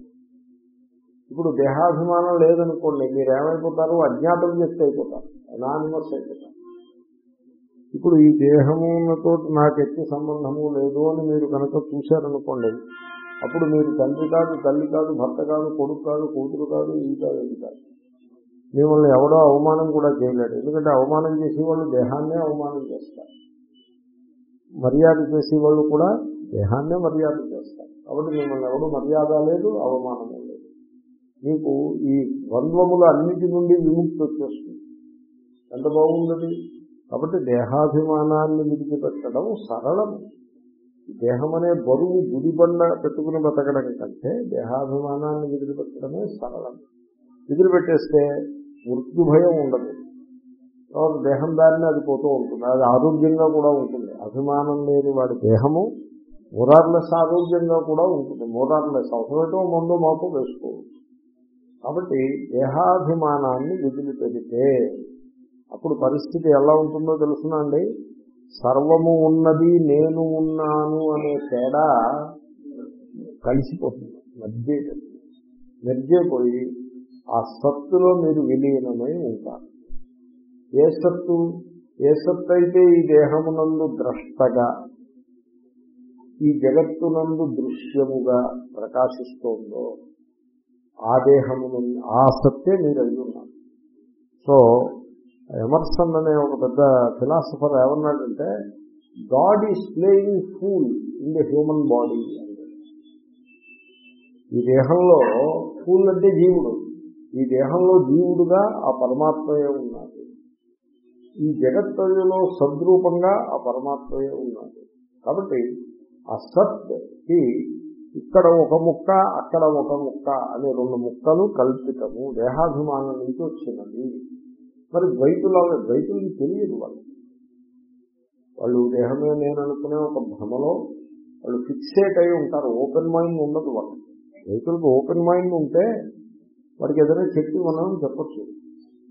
ఇప్పుడు దేహాభిమానం లేదనుకోండి మీరు ఏమైపోతారు? అజ్ఞాతం వ్యక్తి అయిపోతారు. అనానిమస్ అయిపోతారు. ఇప్పుడు ఈ దేహముతో నాకు ఎట్టి సంబంధము లేదు అని మీరు కనుక చూశారనుకోండి అప్పుడు మీరు తండ్రి కాదు తల్లి కాదు భర్త కాదు కొడుకు కాదు కూతురు కాదు ఈ కాదు ఇది కాదు. మిమ్మల్ని ఎవడో అవమానం కూడా చేయలేడు. ఎందుకంటే అవమానం చేసే వాళ్ళు దేహాన్నే అవమానం చేస్తారు. మర్యాద చేసే వాళ్ళు కూడా దేహాన్నే మర్యాద చేస్తారు. కాబట్టి మిమ్మల్ని ఎవడు మర్యాద లేదు అవమానము లేదు. మీకు ఈ ద్వంద్వముల అన్నిటి నుండి విముక్తి వచ్చేస్తుంది. ఎంత బాగుంది కాబట్టి దేహాభిమానాన్ని విడిచిపెట్టడం సరళం. దేహం అనే బరువు గుడిబండ పెట్టుకుని బతకడం కంటే దేహాభిమానాన్ని విడిచిపెట్టడమే సరళం. విదిలిపెట్టేస్తే మృత్యు భయం ఉండదు. తర్వాత దేహం దారిని అది పోతూ ఉంటుంది. అది ఆరోగ్యంగా కూడా ఉంటుంది. అభిమానం లేని వాడి దేహము మోరార్లెస్ ఆరోగ్యంగా కూడా ఉంటుంది. మోరార్లెస్ అవసరమైతే ముందు మాకు వేసుకోవచ్చు. కాబట్టి దేహాభిమానాన్ని విదిలిపెడితే అప్పుడు పరిస్థితి ఎలా ఉంటుందో తెలుసునండి సర్వము ఉన్నది నేను ఉన్నాను అనే తేడా కలిసిపోతుంది మధ్య మెర్జైపోయి ఆ సత్తులో మీరు విలీనమై ఉంటారు. ఏ సత్తు? ఏ సత్తు అయితే ఈ దేహమునందు ద్రష్టగా ఈ జగత్తునందు దృశ్యముగా ప్రకాశిస్తోందో ఆ దేహమును ఆ సత్తే మీరు అయి ఉన్నారు. సో ఎమర్సన్ అనే ఒక పెద్ద ఫిలాసఫర్ ఏమన్నాడంటే God is playing fool in the human body. ఈ దేహంలో ఫూల్ అంటే జీవుడు. ఈ దేహంలో జీవుడుగా ఆ పరమాత్మయే ఉన్నాడు. ఈ జగత్తులో సద్రూపంగా ఆ పరమాత్మయే ఉన్నాడు. కాబట్టి ఆ సత్కి ఇక్కడ ఒక ముక్క అక్కడ ఒక ముక్క అనే రెండు ముక్కలు కల్పితము. దేహాభిమానం నుంచి వచ్చినది మరి ద్వైతుల ద్వైతులకి తెలియదు వాళ్ళు. వాళ్ళు దేహమే నేను అనుకునే ఒక భ్రమలో వాళ్ళు ఫిక్సేట్ అయి ఉంటారు ఓపెన్ మైండ్ ఉండదు వాళ్ళు రైతులకు ఓపెన్ మైండ్ ఉంటే వాడికి ఏదైనా చెప్పి మనం చెప్పచ్చు.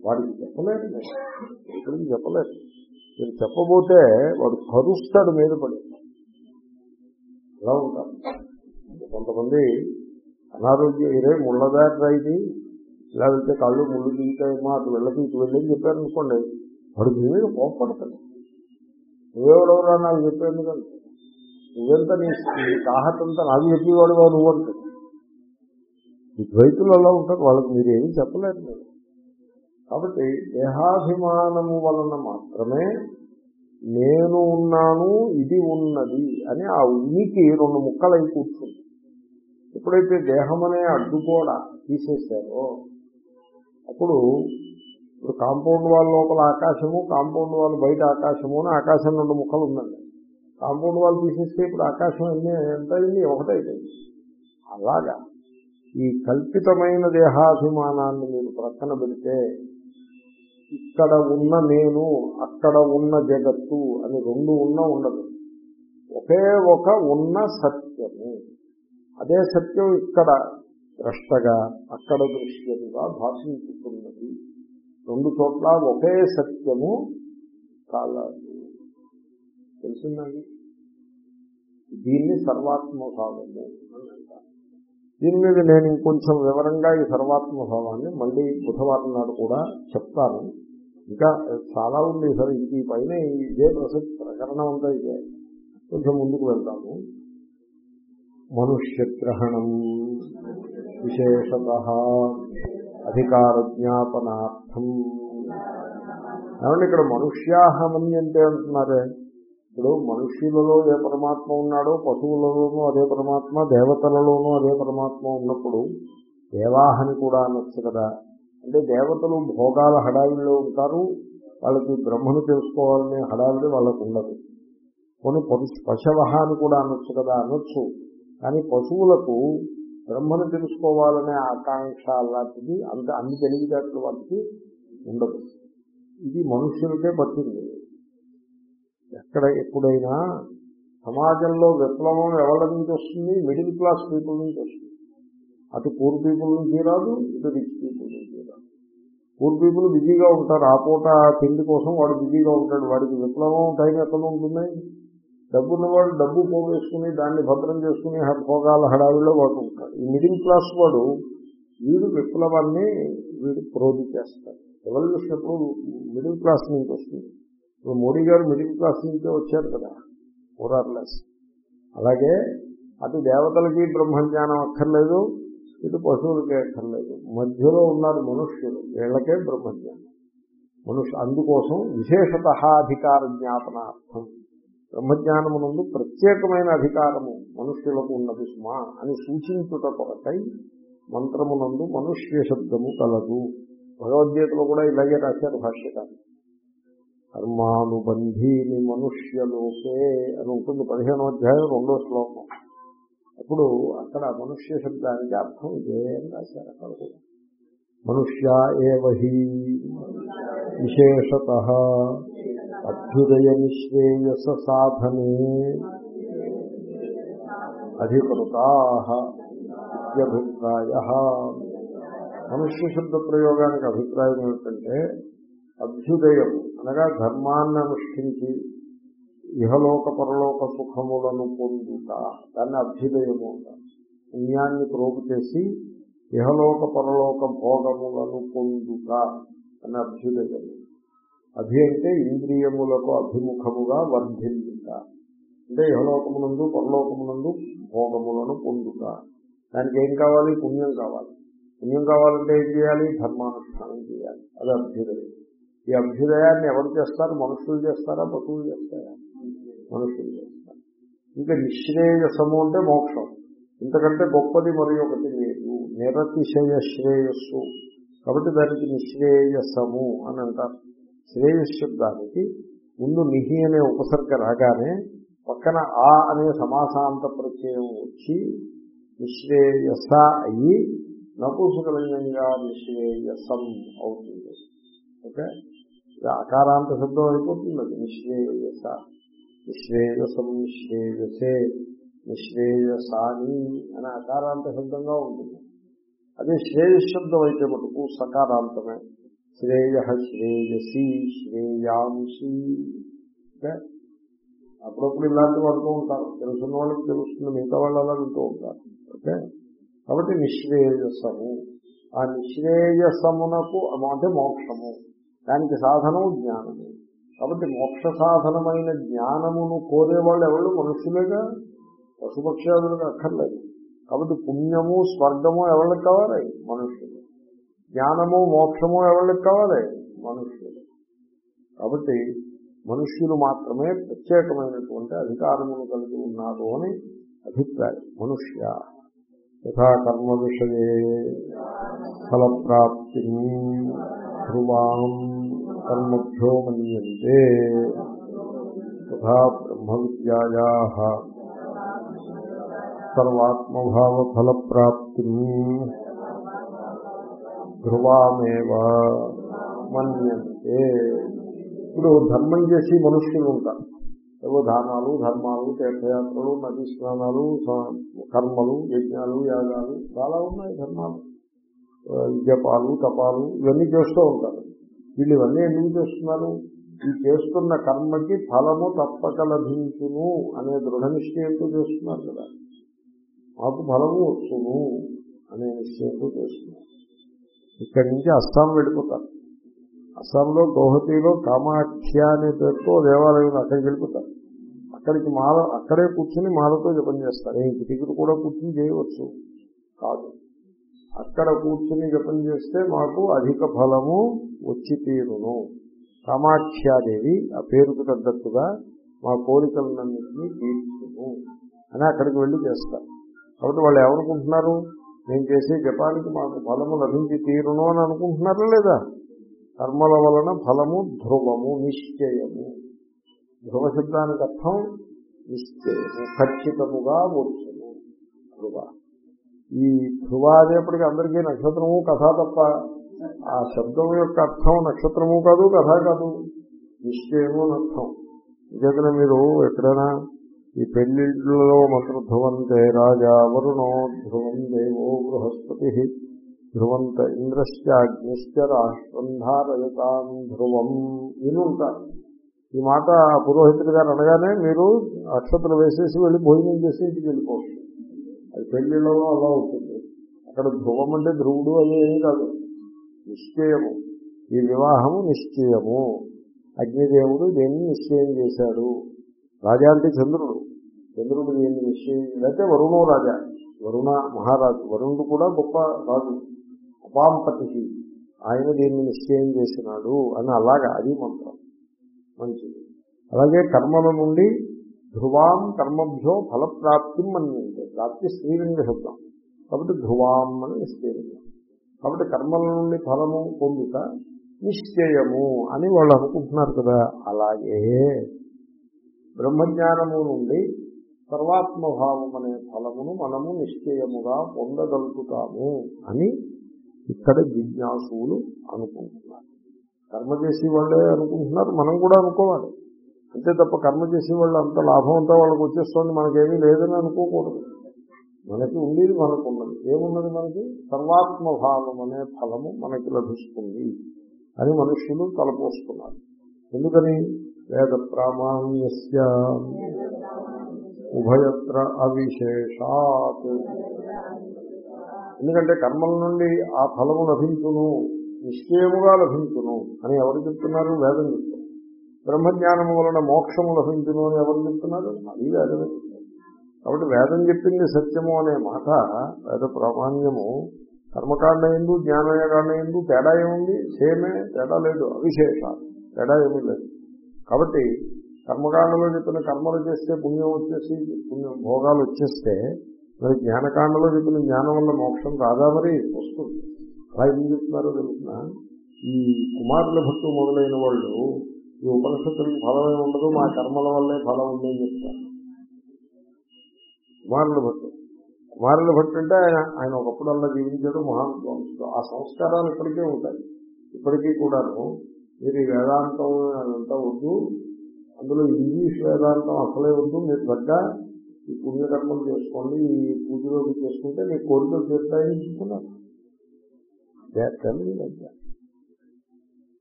వాడికి చెప్పలేదు నేను. రైతులకి మీరు చెప్పబోతే వాడు కరుస్తాడు మీద పడి. అలా ఉంటారు? కొంతమంది అనారోగ్యం ఇరే ముళ్ళదారి ఇది. ఇలా వెళ్తే కాళ్ళు ముళ్ళు దిగుతాయేమో అటు వెళ్ళకి ఇటు వెళ్ళి అని చెప్పారనుకోండి వాడు మీ మీద కోపడతాడు నువ్వెవడెవరా నాకు చెప్పాను కానీ నువ్వెంత నీ నీ నాకు చెప్పేవాడు వాడు నువ్వు అంటాడు ఈ ద్వైతులు అలా ఉంటారు వాళ్ళకి మీరు ఏమీ చెప్పలేరు మీరు. కాబట్టి దేహాభిమానము వలన మాత్రమే నేను ఉన్నాను ఇది ఉన్నది అని ఆ ఉనికి రెండు ముక్కలై కూర్చుంది. ఎప్పుడైతే దేహం అనే అడ్డుగోడ తీసేశారో అప్పుడు ఇప్పుడు కాంపౌండ్ వాళ్ళ లోపల ఆకాశము కాంపౌండ్ వాళ్ళు బయట ఆకాశము అని ఆకాశం రెండు ముఖాలు ఉందండి. కాంపౌండ్ వాళ్ళు తీసేస్తే ఇప్పుడు ఆకాశం అన్ని ఎంత అయింది? ఒకటైపోయింది అలాగా. ఈ కల్పితమైన దేహాభిమానాన్ని మీరు ప్రక్కన పెడితే ఇక్కడ ఉన్న నేను అక్కడ ఉన్న జగత్తు అని రెండు ఉన్న ఉండదు. ఒకే ఒక ఉన్న సత్యము. అదే సత్యం ఇక్కడ. ద్రష్టగా అక్కడ దృశ్యముగా భాషించుతున్నది రెండు చోట్ల ఒకే సత్యము కాలదు తెలిసిందండి? దీన్ని సర్వాత్మభావము అని అంటారు. దీని మీద నేను ఇంకొంచెం వివరంగా ఈ సర్వాత్మభావాన్ని మళ్ళీ బుధవారం నాడు కూడా చెప్తాను. ఇంకా చాలా ఉంది సరే ఈ పైన ఇదే ప్రసక్తి ప్రకరణం అంతా ఇదే. కొంచెం ముందుకు వెళ్తాము. మనుష్యగ్రహణం విశేషత అధికార జ్ఞాపనార్థం ఏమంటే ఇక్కడ మనుష్యాహమని అంటే అంటున్నారే? ఇప్పుడు మనుష్యులలో ఏ పరమాత్మ ఉన్నాడో పశువులలోనూ అదే పరమాత్మ దేవతలలోనూ అదే పరమాత్మ ఉన్నప్పుడు దేవాహని కూడా అనొచ్చు కదా. అంటే దేవతలు భోగాల హడావిడిలో ఉంటారు వాళ్ళకి బ్రహ్మను తెలుసుకోవాలనే హడావిడి వాళ్ళకు ఉండదు. కొన్ని పశవహ అని కూడా అనొచ్చు కదా అనొచ్చు. కానీ పశువులకు బ్రహ్మను తెలుసుకోవాలనే ఆకాంక్ష అలాంటిది అంత అన్ని తెలివితేటలు వాటికి ఉండదు. ఇది మనుషులకే పట్టింది. ఎక్కడ ఎప్పుడైనా సమాజంలో విప్లవం ఎవరి నుంచి వస్తుంది? మిడిల్ క్లాస్ పీపుల్ నుంచి వస్తుంది. అటు పూర్ పీపుల్ నుంచి రాదు ఇటు రిచ్ పీపుల్ నుంచి రాదు. పూర్ పీపుల్ బిజీగా ఉంటారు. ఆ పూట తిండి కోసం వాడు బిజీగా ఉంటాడు. వాడికి విప్లవం టైం ఎక్కడ ఉంటుంది డబ్బు ఉన్నవాడు డబ్బు పోగేసుకుని దాన్ని భద్రం చేసుకుని భోగాల హడావిలో వాడు ఉంటాడు. ఈ మిడిల్ క్లాస్ వాడు వీడు విప్లవాన్ని వీడు ప్రోధి చేస్తాడు. రెవల్యూషన్ ఎప్పుడు మిడిల్ క్లాస్ నుంచి వస్తుంది. ఇప్పుడు మోడీ గారు మిడిల్ క్లాస్ నుంచే వచ్చారు కదా ఓరార్లెస్ అలాగే అటు దేవతలకి బ్రహ్మజ్ఞానం అక్కర్లేదు ఇటు పశువులకి అక్కర్లేదు. మధ్యలో ఉన్నారు మనుష్యులు వీళ్ళకే బ్రహ్మజ్ఞానం. మనుష్య అందుకోసం విశేషత అధికార జ్ఞాపనార్థం బ్రహ్మజ్ఞానమునందు ప్రత్యేకమైన అధికారము మనుష్యులకు ఉన్నది సుమా అని సూచించుట కొరకై మంత్రమునందు మనుష్య శబ్దము కలదు. భగవద్గీతలో కూడా ఇలాగే రాశారు భాష్యకారు కర్మానుబంధీని మనుష్యలోకే అని ఉంటుంది పదిహేనో అధ్యాయం రెండో శ్లోకం. అప్పుడు అక్కడ మనుష్య శబ్దానికి అర్థం ఇదే అని రాశారు అక్కడ కూడా. మనుష్య ఏవహి? విశేషత. అభ్యుదయ నిశ్రేయస సాధనే అధికృతా ఇత్యభిప్రాయ మనుష్య శబ్ద ప్రయోగానికి అభిప్రాయం ఏమిటంటే అభ్యుదయం అనగా ధర్మాన్ని అనుష్ఠించి ఇహలోక పరలోక సుఖములను పొందుట దాన్ని అభ్యుదయము అంటారు. పుణ్యాన్ని ప్రోగు చేసి ఇహలోక పరలోక భోగములను పొందుట అని అభ్యుదయం అభి అంటే ఇంద్రియములకు అభిముఖముగా వర్ధిల్లుట. అంటే యహలోకమునందు పరలోకమునందు భోగములను పొందుట. దానికి ఏం కావాలి? పుణ్యం కావాలి. పుణ్యం కావాలంటే ఏం చేయాలి? ధర్మానుష్ఠానం చేయాలి. అది అభ్యుదయం. ఈ అభ్యుదయాన్ని ఎవరు చేస్తారు? మనుషులు చేస్తారా? పశువులు చేస్తారా? మనుషులు చేస్తారు. ఇంకా నిశ్రేయసము అంటే మోక్షం. ఇంతకంటే గొప్పది మరి ఒకటి లేదు. నిరతిశయ శ్రేయస్సు. కాబట్టి దానికి నిశ్రేయసము అని అంటారు. శ్రేయశబ్దానికి ముందు నిహి అనే ఉపసర్గ రాగానే పక్కన ఆ అనే సమాసాంత ప్రత్యయం వచ్చి నిశ్రేయస అయ్యి నపూసకలింగంగా నిశ్రేయసం అవుతుంది. ఓకే? ఇది అకారాంత శబ్దం అయిపోతుంది అది. నిశ్రేయస. నిశ్రేయసం నిశ్రేయసే. నిశ్రేయసాని అనే అకారాంత శబ్దంగా ఉంటుంది. అదే శ్రేయశబ్దం అయితే మటుకు సకారాంతమే. శ్రేయ శ్రేయసి శ్రేయాంసి అప్పుడప్పుడు ఇలాంటివి అంటూ ఉంటారు. తెలుసున్న వాళ్ళకి తెలుస్తుంది మిగతా వాళ్ళు అలా వింటూ ఉంటారు. ఓకే? కాబట్టి నిశ్రేయసము. ఆ నిశ్రేయసమునకు అంటే మోక్షము. దానికి సాధనము జ్ఞానము. కాబట్టి మోక్ష సాధనమైన జ్ఞానమును కోరేవాళ్ళు ఎవరు? మనుషులేగా? పశుపక్షాదులకు అక్కర్లేదు. కాబట్టి పుణ్యము స్వర్గము ఎవరికి కావాలి? మనుషులు జ్ఞానము మోక్షము ఎవరికి కావాలి? మనుష్యులు. కాబట్టి మనుష్యులు మాత్రమే ప్రత్యేకమైనటువంటి అధికారమును కలిగి ఉన్నారు అని అభిప్రాయం. మనుష్య యథా కర్మ విషయే ఫలప్రాప్తి ధ్రువాం కర్మభ్యో మన్యంతే తథా బ్రహ్మ విద్యాయా సర్వాత్మభావ ఫలప్రాప్తి ధ్రువామేవ మన్యంతే ఇప్పుడు ధర్మం చేసి మనుష్యులు ఉంటారు. ఏవో దానాలు ధర్మాలు తీర్థయాత్రలు నదీ స్నానాలు కర్మలు యజ్ఞాలు యాగాలు చాలా ఉన్నాయి ధర్మాలు. జపాలు తపాలు ఇవన్నీ చేస్తూ ఉంటారు. వీళ్ళు ఇవన్నీ ఎందుకు చేస్తున్నారు? ఈ చేస్తున్న కర్మకి ఫలము తప్పక లభించును అనే దృఢ నిశ్చయంతో చేస్తున్నారు కదా. మాకు ఫలము వచ్చును అనే నిశ్చయంతో చేస్తున్నారు. ఇక్కడి నుంచి అస్సాం వెళ్ళిపోతారు. అస్సాంలో గౌహతిలో కామాఖ్య అనే పేరుతో దేవాలయం అక్కడికి వెళ్ళిపోతారు. అక్కడికి మాల అక్కడే కూర్చుని మాలతో జపం చేస్తారు. ఇంటి దగ్గర కూడా కూర్చుని చేయవచ్చు. కాదు. అక్కడ కూర్చుని జపం చేస్తే మాకు అధిక ఫలము వచ్చి తీరును. కామాఖ్యాదేవి ఆ పేరుకు తగ్గట్టుగా మా కోరికలన్నింటినీ తీర్చును అని అక్కడికి వెళ్ళి చేస్తారు. కాబట్టి వాళ్ళు ఏమనుకుంటున్నారు? నేను చేసే జపానికి మాకు ఫలము లభించి తీరును అని అనుకుంటున్నారా లేదా? కర్మల వలన ఫలము ధ్రువము నిశ్చయము. ధ్రువ శబ్దానికి అర్థం నిశ్చయము ఖచ్చితముగా వచ్చును. ధ్రువ. ఈ ధ్రువ అనేప్పటికీ అందరికీ నక్షత్రము కథ తప్ప ఆ శబ్దం యొక్క అర్థం నక్షత్రము కాదు కథ కాదు. నిశ్చయము అని అర్థం. నిజంగా మీరు ఎక్కడైనా ఈ పెళ్ళిళ్ళలో మంత్రధ్రువంతే రాజా వరుణో ధ్రువం దేవో బృహస్పతి. ధ్రువంత ఇంద్రశ్చాగ్నిశ్చ రాష్ట్రం ధారయతాం ధ్రువం. వినుంటారు ఈ మాట పురోహితుడు గారు అనగానే మీరు అక్షతలు వేసేసి వెళ్ళి భోజనం చేసి ఇంటికి వెళ్ళిపోవచ్చు అది పెళ్ళిళ్ళలో అలా ఉంటుంది అక్కడ ధ్రువం అంటే ధ్రువుడు అది ఏం కాదు. నిశ్చయము. ఈ వివాహము నిశ్చయము. అగ్నిదేవుడు దేన్ని నిశ్చయం చేశాడు? రాజా అంటే చంద్రుడు. చంద్రుడు దీన్ని నిశ్చయం లేకపోతే వరుణో రాజా వరుణ మహారాజు వరుణుడు కూడా గొప్ప రాజు అపాంపతి ఆయన దీన్ని నిశ్చయం చేసినాడు అని అలాగా అది మంత్రం. మంచిది. అలాగే కర్మల నుండి ధ్రువాం కర్మభ్యో ఫలప్రాప్తి మన్యంతే ప్రాప్తి స్త్రీలింగ శబ్దం కాబట్టి ధ్రువాం అని స్త్రీలింగం. కాబట్టి కర్మల నుండి ఫలము పొందుట నిశ్చయము అని వాళ్ళు అనుకుంటున్నారు కదా. అలాగే బ్రహ్మజ్ఞానము నుండి సర్వాత్మభావం అనే ఫలమును మనము నిశ్చయముగా పొందగలుగుతాము అని ఇక్కడ జిజ్ఞాసువులు అనుకుంటున్నారు. కర్మ చేసే వాళ్ళే అనుకుంటున్నారు మనం కూడా అనుకోవాలి. అంతే తప్ప కర్మ చేసే వాళ్ళు అంత లాభం అంతా వాళ్ళకి వచ్చేస్తుంది మనకేమీ లేదని అనుకోకూడదు. మనకి ఉండేది మనకు ఉన్నది ఏమున్నది మనకి? సర్వాత్మభావం అనే ఫలము మనకి లభిస్తుంది అని మనుషులు తలపోస్తున్నారు. ఎందుకని? వేద ప్రామాణ్యస్య. ఉభయత్ర అవిశేషాత్. ఎందుకంటే కర్మల నుండి ఆ ఫలము లభించును నిశ్చయముగా లభించును అని ఎవరు చెప్తున్నారు? వేదం చెప్తారు బ్రహ్మజ్ఞానము వలన మోక్షము లభించును అని ఎవరు చెప్తున్నారు? అది వేదమే. కాబట్టి వేదం చెప్పింది సత్యము అనే మాట వేద ప్రామాణ్యము కర్మకాండ ఎందు జ్ఞానకాండ ఎందు తేడా ఏముంది? సేమే తేడా లేదు. అవిశేష తేడా ఏమీ లేదు. కాబట్టి కర్మకాండలో చెప్పిన కర్మలు చేస్తే పుణ్యం వచ్చేసి పుణ్యం భోగాలు వచ్చేస్తే మరి జ్ఞానకాండలో చెప్పిన జ్ఞానం వల్ల మోక్షం రాదా మరి? వస్తుంది. అలా ఏం చెప్తున్నారో తెలుసిన ఈ కుమారుల భక్తు మొదలైన వాళ్ళు ఈ ఉపనిషత్తులకు ఫలమే ఉండదు మా కర్మల వల్లే ఫలం ఉంది అని చెప్తారు. కుమారుల భట్టు కుమారుల భట్టు అంటే ఆయన ఆయన ఒకప్పుడు అలా జీవించడం మహానుభావుడు ఆ సంస్కారాలు ఇప్పటికే ఉంటాయి. ఇప్పటికీ కూడాను మీరు ఈ వేదాంతం అదంతా వద్దు అందులో ఇంగ్లీష్ వేదాంతం అసలే వద్దు. మీరు పెద్ద ఈ పుణ్యకర్మలు చేసుకోండి ఈ పూజలో చేసుకుంటే మీ కోరికలు తీర్థాయించుకున్నారు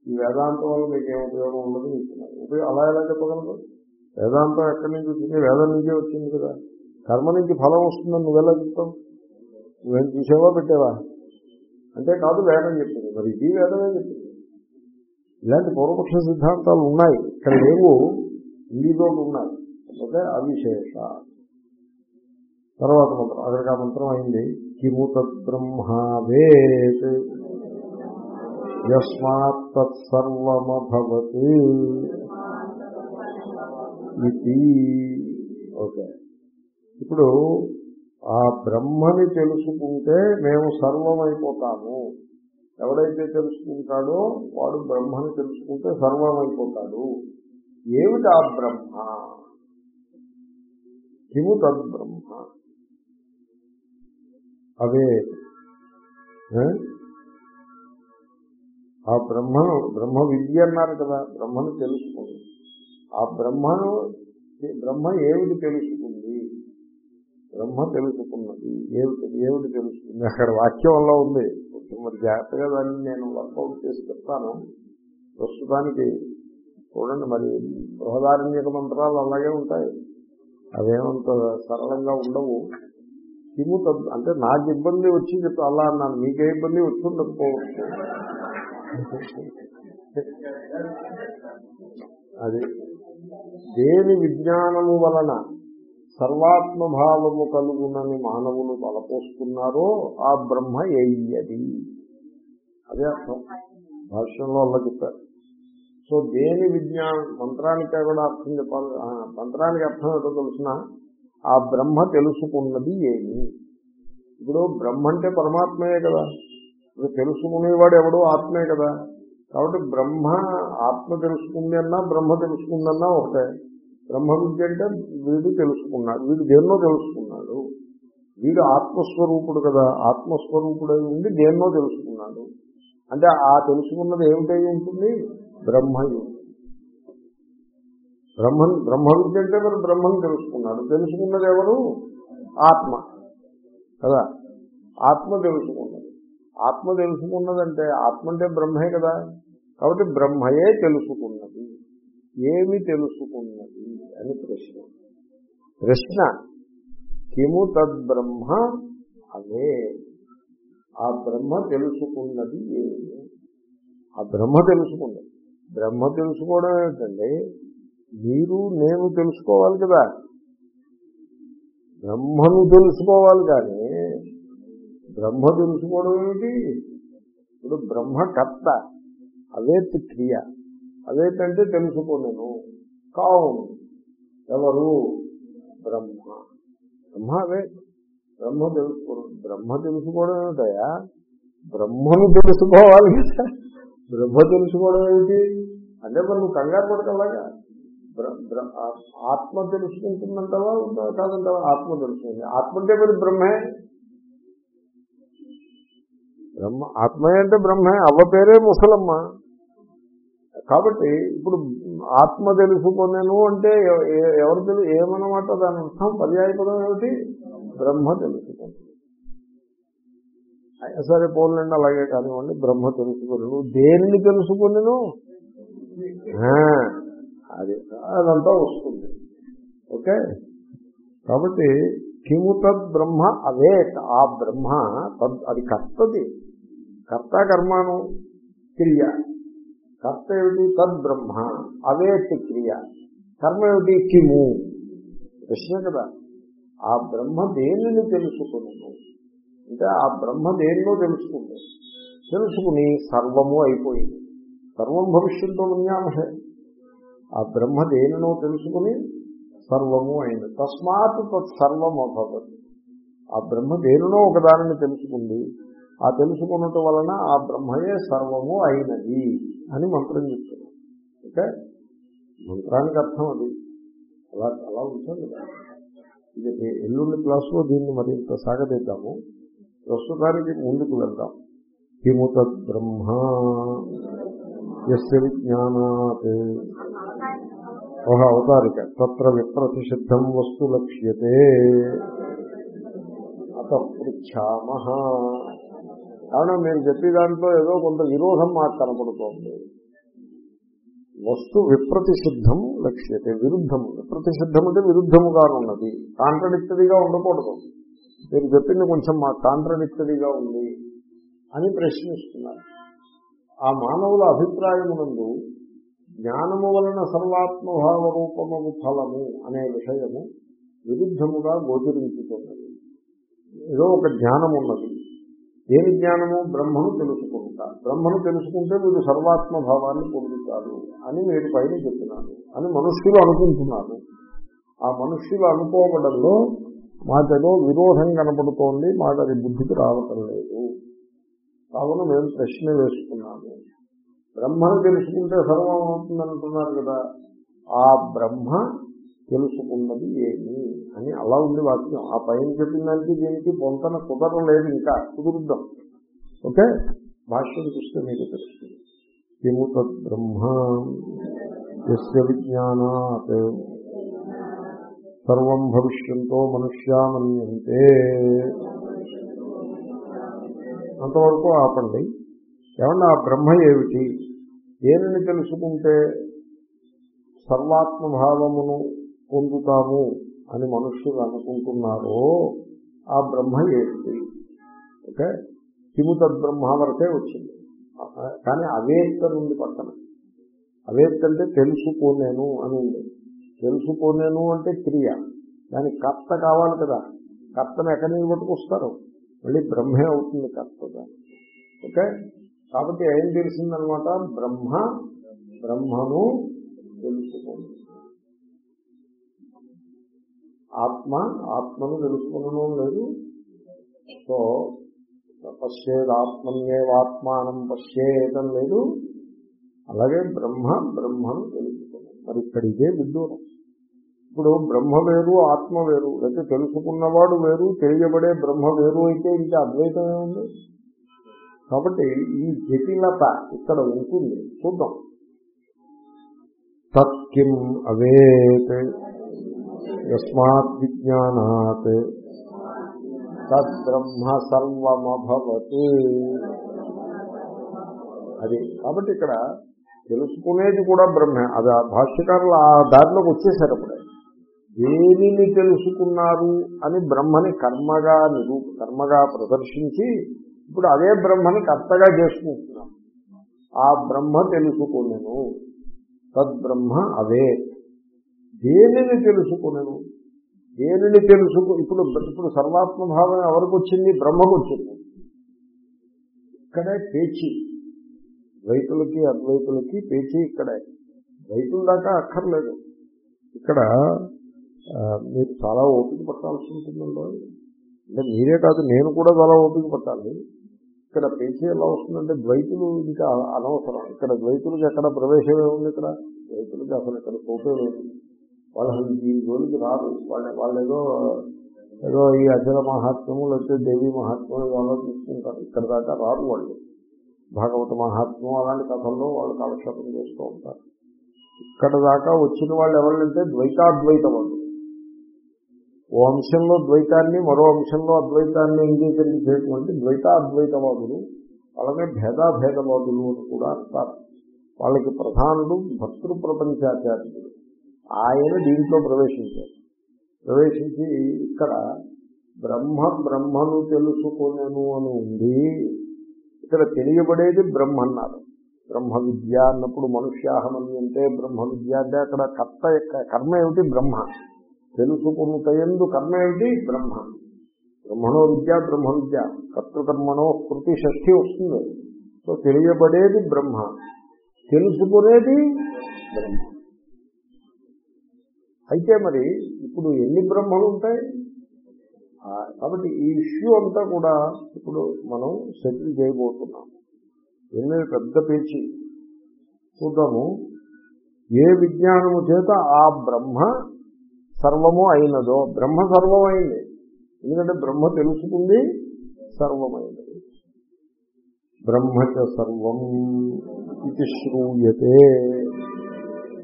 ఈ వేదాంతం వల్ల మీకు ఉపయోగం ఉండదు ఉపయోగం అలా ఎలా చెప్పగలరు? వేదాంతం ఎక్కడి నుంచి వచ్చింది? వేదం నుంచే వచ్చింది కదా. కర్మ నుంచి ఫలం వస్తుందని నువ్వెలా చెప్తావు? నువ్వేం చూసేవా పెట్టావా? అంటే కాదు వేదం చెప్పింది. మరి ఇది వేదమే చెప్పింది. ఇలాంటి పూర్వపక్ష సిద్ధాంతాలు ఉన్నాయి. ఇక్కడ లేవు. ఇండిలో ఉన్నాయి ఓకే అవిశేష తర్వాత మంత్రం అక్కడికి ఆ మంత్రం అయింది. కిము తద్బ్రహ్మావేత్ యస్మాత్ తత్సర్వమభవత్ ఇది. ఓకే. ఇప్పుడు ఆ బ్రహ్మని తెలుసుకుంటే మేము సర్వమైపోతాము. ఎవడైతే తెలుసుకుంటాడో వాడు బ్రహ్మని తెలుసుకుంటే సర్వమైపోతాడు. ఏమిటి ఆ బ్రహ్మ? కిము తద్బ్రహ్మ అవే ఆ? బ్రహ్మను బ్రహ్మ విద్య అన్నారు కదా బ్రహ్మను తెలుసుకుంది. ఆ బ్రహ్మను బ్రహ్మ ఏమిటి తెలుసుకుంది? బ్రహ్మ తెలుసుకున్నది. ఏమిటి ఏమిటి తెలుసుకుంది? అక్కడ వాక్యం వల్ల ఉంది. కొంచెం మరి జాగ్రత్తగా దాన్ని నేను వర్కౌట్ చేసి చెప్తాను. ప్రస్తుతానికి చూడండి మరి బృహదారణ్యక మంత్రాలు అలాగే ఉంటాయి. అవేమంత సరళంగా ఉండవు. కిము అంటే నాకు ఇబ్బంది వచ్చి చెప్తా అలా అన్నాను. మీకే ఇబ్బంది వచ్చిందనుకోవచ్చు అది దేని విజ్ఞానము వలన సర్వాత్మభావము కలుగునని మానవులు బలపోస్తున్నారో ఆ బ్రహ్మ ఏయ్యది. అదే అర్థం. భాష్యంలో అలా చెప్పారు. సో దేని విజ్ఞానం? మంత్రానికి కూడా అర్థం చెప్పాలి. మంత్రానికి అర్థం ఏంటో తెలిసిన? ఆ బ్రహ్మ తెలుసుకున్నది ఏమి? ఇప్పుడు బ్రహ్మ అంటే పరమాత్మయే కదా. ఇప్పుడు తెలుసుకునేవాడు ఎవడో ఆత్మే కదా. కాబట్టి బ్రహ్మ ఆత్మ తెలుసుకుంది అన్నా బ్రహ్మ తెలుసుకుందన్నా ఒకటే. బ్రహ్మ విద్య అంటే వీడు తెలుసుకున్నాడు వీడు దేన్నో తెలుసుకున్నాడు. వీడు ఆత్మస్వరూపుడు కదా. ఆత్మస్వరూపుడై ఉండి దేన్నో తెలుసుకున్నాడు. అంటే ఆ తెలుసుకున్నది ఏమిటై ఉంటుంది? బ్రహ్మయి బ్రహ్మన్ బ్రహ్మ అంటే మరి బ్రహ్మను తెలుసుకున్నాడు. తెలుసుకున్నది ఎవరు? ఆత్మ. కదా? ఆత్మ తెలుసుకున్నది. ఆత్మ తెలుసుకున్నదంటే ఆత్మ అంటే బ్రహ్మే కదా? కాబట్టి బ్రహ్మయే తెలుసుకున్నది. ఏమి తెలుసుకున్నది అని ప్రశ్న. ప్రశ్న కిము తద్బ్రహ్మ అదే. ఆ బ్రహ్మ తెలుసుకున్నది ఏమి? ఆ బ్రహ్మ తెలుసుకున్నది. బ్రహ్మ తెలుసుకోవడం ఏంటండి? మీరు నేను తెలుసుకోవాలి కదా. బ్రహ్మను తెలుసుకోవాలి కానీ బ్రహ్మ తెలుసుకోవడం ఏమిటి? ఇప్పుడు బ్రహ్మకర్త అవేత్ క్రియ. అవేతంటే తెలుసుకోలేను కావును ఎవరు? బ్రహ్మ. బ్రహ్మ అవే. బ్రహ్మ తెలుసుకోవడం బ్రహ్మ తెలుసుకోవడం ఏమిటయా బ్రహ్మను తెలుసుకోవాలి కదా. బ్రహ్మ తెలుసుకోవడం ఏమిటి అంటే మరి నువ్వు కంగారు పడకలాగా ఆత్మ తెలుసుకుంటుందంటావా? కాదంటావా? ఆత్మ తెలుసుకుంది ఆత్మ అంటే మరి బ్రహ్మే? బ్రహ్మ ఆత్మే అంటే బ్రహ్మే. అవ్వ పేరే ముసలమ్మ. కాబట్టి ఇప్పుడు ఆత్మ తెలుసుకునేను అంటే ఎవరు తెలుసు ఏమన్నమాట దాని అర్థం? పర్యాయపదం ఏమిటి? బ్రహ్మ తెలుసుకుంటుంది. సరే పోలండి అలాగే కానివ్వండి బ్రహ్మ తెలుసుకున్నాను దేనిని తెలుసుకున్నాను అది అదంతా వస్తుంది. ఓకే? కాబట్టి కిము తద్ బ్రహ్మ అవేత్ ఆ బ్రహ్మ తద్ అది కర్తది. కర్త కర్మాను క్రియ. కర్త ఏమిటి? తద్ బ్రహ్మ అవేత్ క్రియ. కర్మ ఏమిటి? కిము. ప్రశ్న కదా. ఆ బ్రహ్మ దేనిని తెలుసుకున్నాను అంటే ఆ బ్రహ్మ దేనిలో తెలుసుకుంది? తెలుసుకుని సర్వము అయిపోయింది. సర్వం భవిష్యత్తులో విజ్ఞానహే ఆ బ్రహ్మ దేనినో తెలుసుకుని సర్వము అయింది. తస్మాత్ తత్సర్వం అభవత్ ఆ బ్రహ్మ దేనినో ఒకదానిని తెలుసుకుంది? ఆ తెలుసుకున్నట్టు వలన ఆ బ్రహ్మయే సర్వము అయినది అని మంత్రం చెప్తున్నాం ఓకే? మంత్రానికి అర్థం అది. అలా అలా ఉంటుంది ఇది ఎల్లుండి క్లాసులో దీన్ని మరింత సాగదిద్దాము. ప్రస్తుతానికి ముందుకు వెళ్దాం. కిముత బ్రహ్మ ఎస్య విజ్ఞానాత్. ఒక అవతారిక. తత్ర విప్రతిషిద్ధం వస్తు లక్ష్యతే. అత పృచ్ఛామ. కావున మేము చెప్పే దాంట్లో ఏదో కొంత విరోధం మాకు కనపడుతోంది. వస్తు విప్రతిషిద్ధం లక్ష్యతే విరుద్ధము. విప్రతిషిద్ధం అంటే విరుద్ధముగా ఉన్నది కాంట్రడిక్టరీగా ఉండకూడదు. మీరు చెప్పింది కొంచెం మా కాంట్రడిక్టరీగా ఉంది అని ప్రశ్నిస్తున్నారు. ఆ మానవుల అభిప్రాయమునందు జ్ఞానము వలన సర్వాత్మభావ రూపము ఫలము అనే విషయము విరుద్ధముగా గోచరించుతున్నది. ఏదో ఒక జ్ఞానం ఉన్నది దేని జ్ఞానము బ్రహ్మను తెలుసుకుంటా? బ్రహ్మను తెలుసుకుంటే మీరు సర్వాత్మ భావాన్ని పొందుతారు అని మీరు పైన చెప్పినారు అని మనుష్యులు అనుకుంటున్నారు. ఆ మనుష్యులు అనుకోవడంలో మాకేదో విరోధం కనపడుతోంది మాకు అది బుద్ధికి రావటం లేదు. కావున మేము ప్రశ్న వేసుకున్నాము బ్రహ్మను తెలుసుకుంటే సర్వం అవుతుందంటున్నారు కదా. ఆ బ్రహ్మ తెలుసుకున్నది ఏమి అని అలా ఉంది వాక్యం. ఆ పైన చెప్పిన దానికి దీనికి పొంతన కుదరలేదు ఇంకా కుదురుద్దాం. ఓకే? భాష్యం చూస్తే మీకు తెలుస్తుంది. కిము తద్ బ్రహ్మ విజ్ఞానా విజ్ఞానాత్ సర్వం భవిష్యంతో మనుష్యామన్యంతే. అంతవరకు ఆపండి. ఏమన్నా ఆ బ్రహ్మ ఏమిటి? దేనిని తెలుసుకుంటే సర్వాత్మభావమును పొందుతాము అని మనుష్యులు అనుకుంటున్నారో ఆ బ్రహ్మ ఏమిటి? ఓకే? కిముత బ్రహ్మ వరకే వచ్చింది. కానీ అవేత్త నుండి పక్కన. అవేత్త అంటే తెలుసుకోలేను అని ఉండేది తెలుసుకోలేను అంటే క్రియ. దానికి కర్త కావాలి కదా. కర్తను ఎక్కడి నుంచి పట్టుకొస్తారు? మళ్ళీ బ్రహ్మే అవుతుంది కర్తగా. ఓకే? కాబట్టి ఏం తెలిసిందనమాట? బ్రహ్మ బ్రహ్మను తెలుసుకోండి ఆత్మ ఆత్మను తెలుసుకునడం లేదు. సో పశ్చేది ఆత్మన్యేవాత్మానం పశ్చేదం లేదు. అలాగే బ్రహ్మ బ్రహ్మను తెలుసుకున్నాం మరి ఇక్కడ ఇదే విదూరం ఇప్పుడు బ్రహ్మ వేరు ఆత్మ వేరు. అయితే తెలుసుకున్నవాడు వేరు తెలియబడే బ్రహ్మ వేరు అయితే ఇంకా అద్వైతమే ఉంది కాబట్టి ఈ జటిలత ఇక్కడ ఉంటుంది. చూద్దాం. తత్కిం అవేత్ యస్మాత్ విజ్ఞానాత్ తద్బ్రహ్మ సర్వమభవత్. అది కాబట్టి ఇక్కడ తెలుసుకునేది కూడా బ్రహ్మే. అది ఆ భాష్యకారులు ఆ దారిలోకి వచ్చేసారు అప్పుడే. దేనిని తెలుసుకున్నారు అని బ్రహ్మని కర్మగా నిరూప కర్మగా ప్రదర్శించి ఇప్పుడు అదే బ్రహ్మని కర్తగా చేసుకుంటున్నాం. ఆ బ్రహ్మ తెలుసుకునేను. తద్బ్రహ్మ అవే. దేనిని తెలుసుకునేను? దేనిని తెలుసుకు ఇప్పుడు ఇప్పుడు సర్వాత్మభావం ఎవరికి వచ్చింది? బ్రహ్మకు వచ్చింది. ఇక్కడే పేచి. రైతులకి అద్వైతులకి పేచి ఇక్కడే. రైతుల దాకా అక్కర్లేదు. ఇక్కడ మీరు చాలా ఓపిక పట్టాల్సి ఉంటుందండి అంటే మీరే కాదు నేను కూడా చాలా ఓపిక పట్టాలి. ఇక్కడ పేచీ ఎలా వస్తుందంటే ద్వైతులు ఇంకా అనవసరం. ఇక్కడ ద్వైతులకి ఎక్కడ ప్రవేశమే ఉంది ఇక్కడ. ద్వైతులకి అసలు ఇక్కడ చోటే లేదు. వాళ్ళు అసలు ఈ జోలికి రాదు. వాళ్ళ వాళ్ళు ఏదో ఏదో ఈ అచల మహాత్మ్యము లేకపోతే దేవీ మహాత్మ్యం వాళ్ళు తీసుకుంటారు ఇక్కడ దాకా రాదు వాళ్ళు. భాగవత మహాత్మ్యం అలాంటి కథల్లో వాళ్ళు కాలక్షేపం చేస్తూ ఉంటారు. ఇక్కడ దాకా వచ్చిన వాళ్ళు ఎవరంటే ద్వైతాద్వైత వాళ్ళు ఓ అంశంలో ద్వైతాన్ని మరో అంశంలో అద్వైతాన్ని అంగీకరించేటువంటి ద్వైతాద్వైతవాదులు వాళ్ళనే భేదాభేదవాదులు అని కూడా అంటారు. వాళ్ళకి ప్రధానుడు భక్తృ ప్రపంచాచార్యుడు. ఆయన దీంట్లో ప్రవేశించారు. ప్రవేశించి ఇక్కడ బ్రహ్మ బ్రహ్మను తెలుసుకునేను అని ఉంది. ఇక్కడ తెలియబడేది బ్రహ్మ అన్నారు. బ్రహ్మ విద్య అన్నప్పుడు మనుష్యాహమని అంటే బ్రహ్మ విద్య అంటే అక్కడ కర్త యొక్క కర్మ ఏమిటి? బ్రహ్మ. తెలుసుకుంటయందు కర్మ ఏంటి బ్రహ్మ. బ్రహ్మణో విద్య బ్రహ్మ విద్య కర్తృకర్మణో కృతి షష్ఠి వస్తుంది. సో తెలియబడేది బ్రహ్మ. తెలుసుకునేది బ్రహ్మ. అయితే మరి ఇప్పుడు ఎన్ని బ్రహ్మలు ఉంటాయి? కాబట్టి ఈ ఇష్యూ అంతా కూడా ఇప్పుడు మనం సెటిల్ చేయబోతున్నాం. ఎన్ని పెద్ద పేచి. చూద్దాము. ఏ విజ్ఞానము చేత ఆ బ్రహ్మ సర్వము అయినదో బ్రహ్మ సర్వమైంది. ఎందుకంటే బ్రహ్మ తెలుసుకుంది సర్వమైనది. బ్రహ్మచ సర్వం ఇది శ్రూయతే.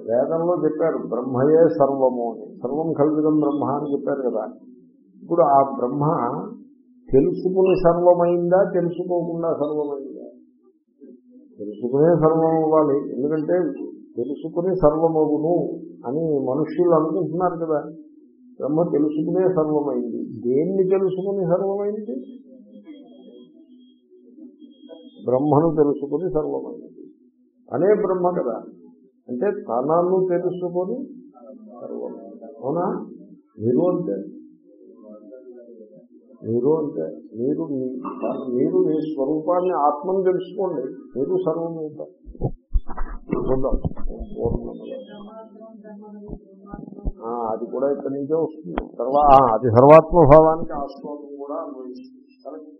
వేదంలో చెప్పారు బ్రహ్మయే సర్వము అని. సర్వం కల్విదం బ్రహ్మ అని చెప్పారు కదా. ఇప్పుడు ఆ బ్రహ్మ తెలుసుకుని సర్వమైందా తెలుసుకోకుండా సర్వమైందా? తెలుసుకునే సర్వం అవ్వాలి. ఎందుకంటే తెలుసుకుని సర్వమగును అని మనుష్యులు అనుకుంటున్నారు కదా. బ్రహ్మ తెలుసుకునే సర్వమైంది. దేన్ని తెలుసుకుని సర్వమైంది? బ్రహ్మను తెలుసుకుని సర్వమైంది. అనే బ్రహ్మ కదా. అంటే తనను తెలుసుకొని సర్వమైంది. అవునా? మీరు అంటే మీరు అంటే మీరు మీరు మీ స్వరూపాన్ని ఆత్మను తెలుసుకోండి. మీరు సర్వమవుతారు చూద్దాం అది కూడా ఇక్కడి నుంచే వస్తుంది. తర్వాత అది సర్వాత్మభావానికి ఆస్వాదం కూడా అనుభవిస్తుంది. కరెక్ట్.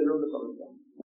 ఎల్లుండి కలుగుతాం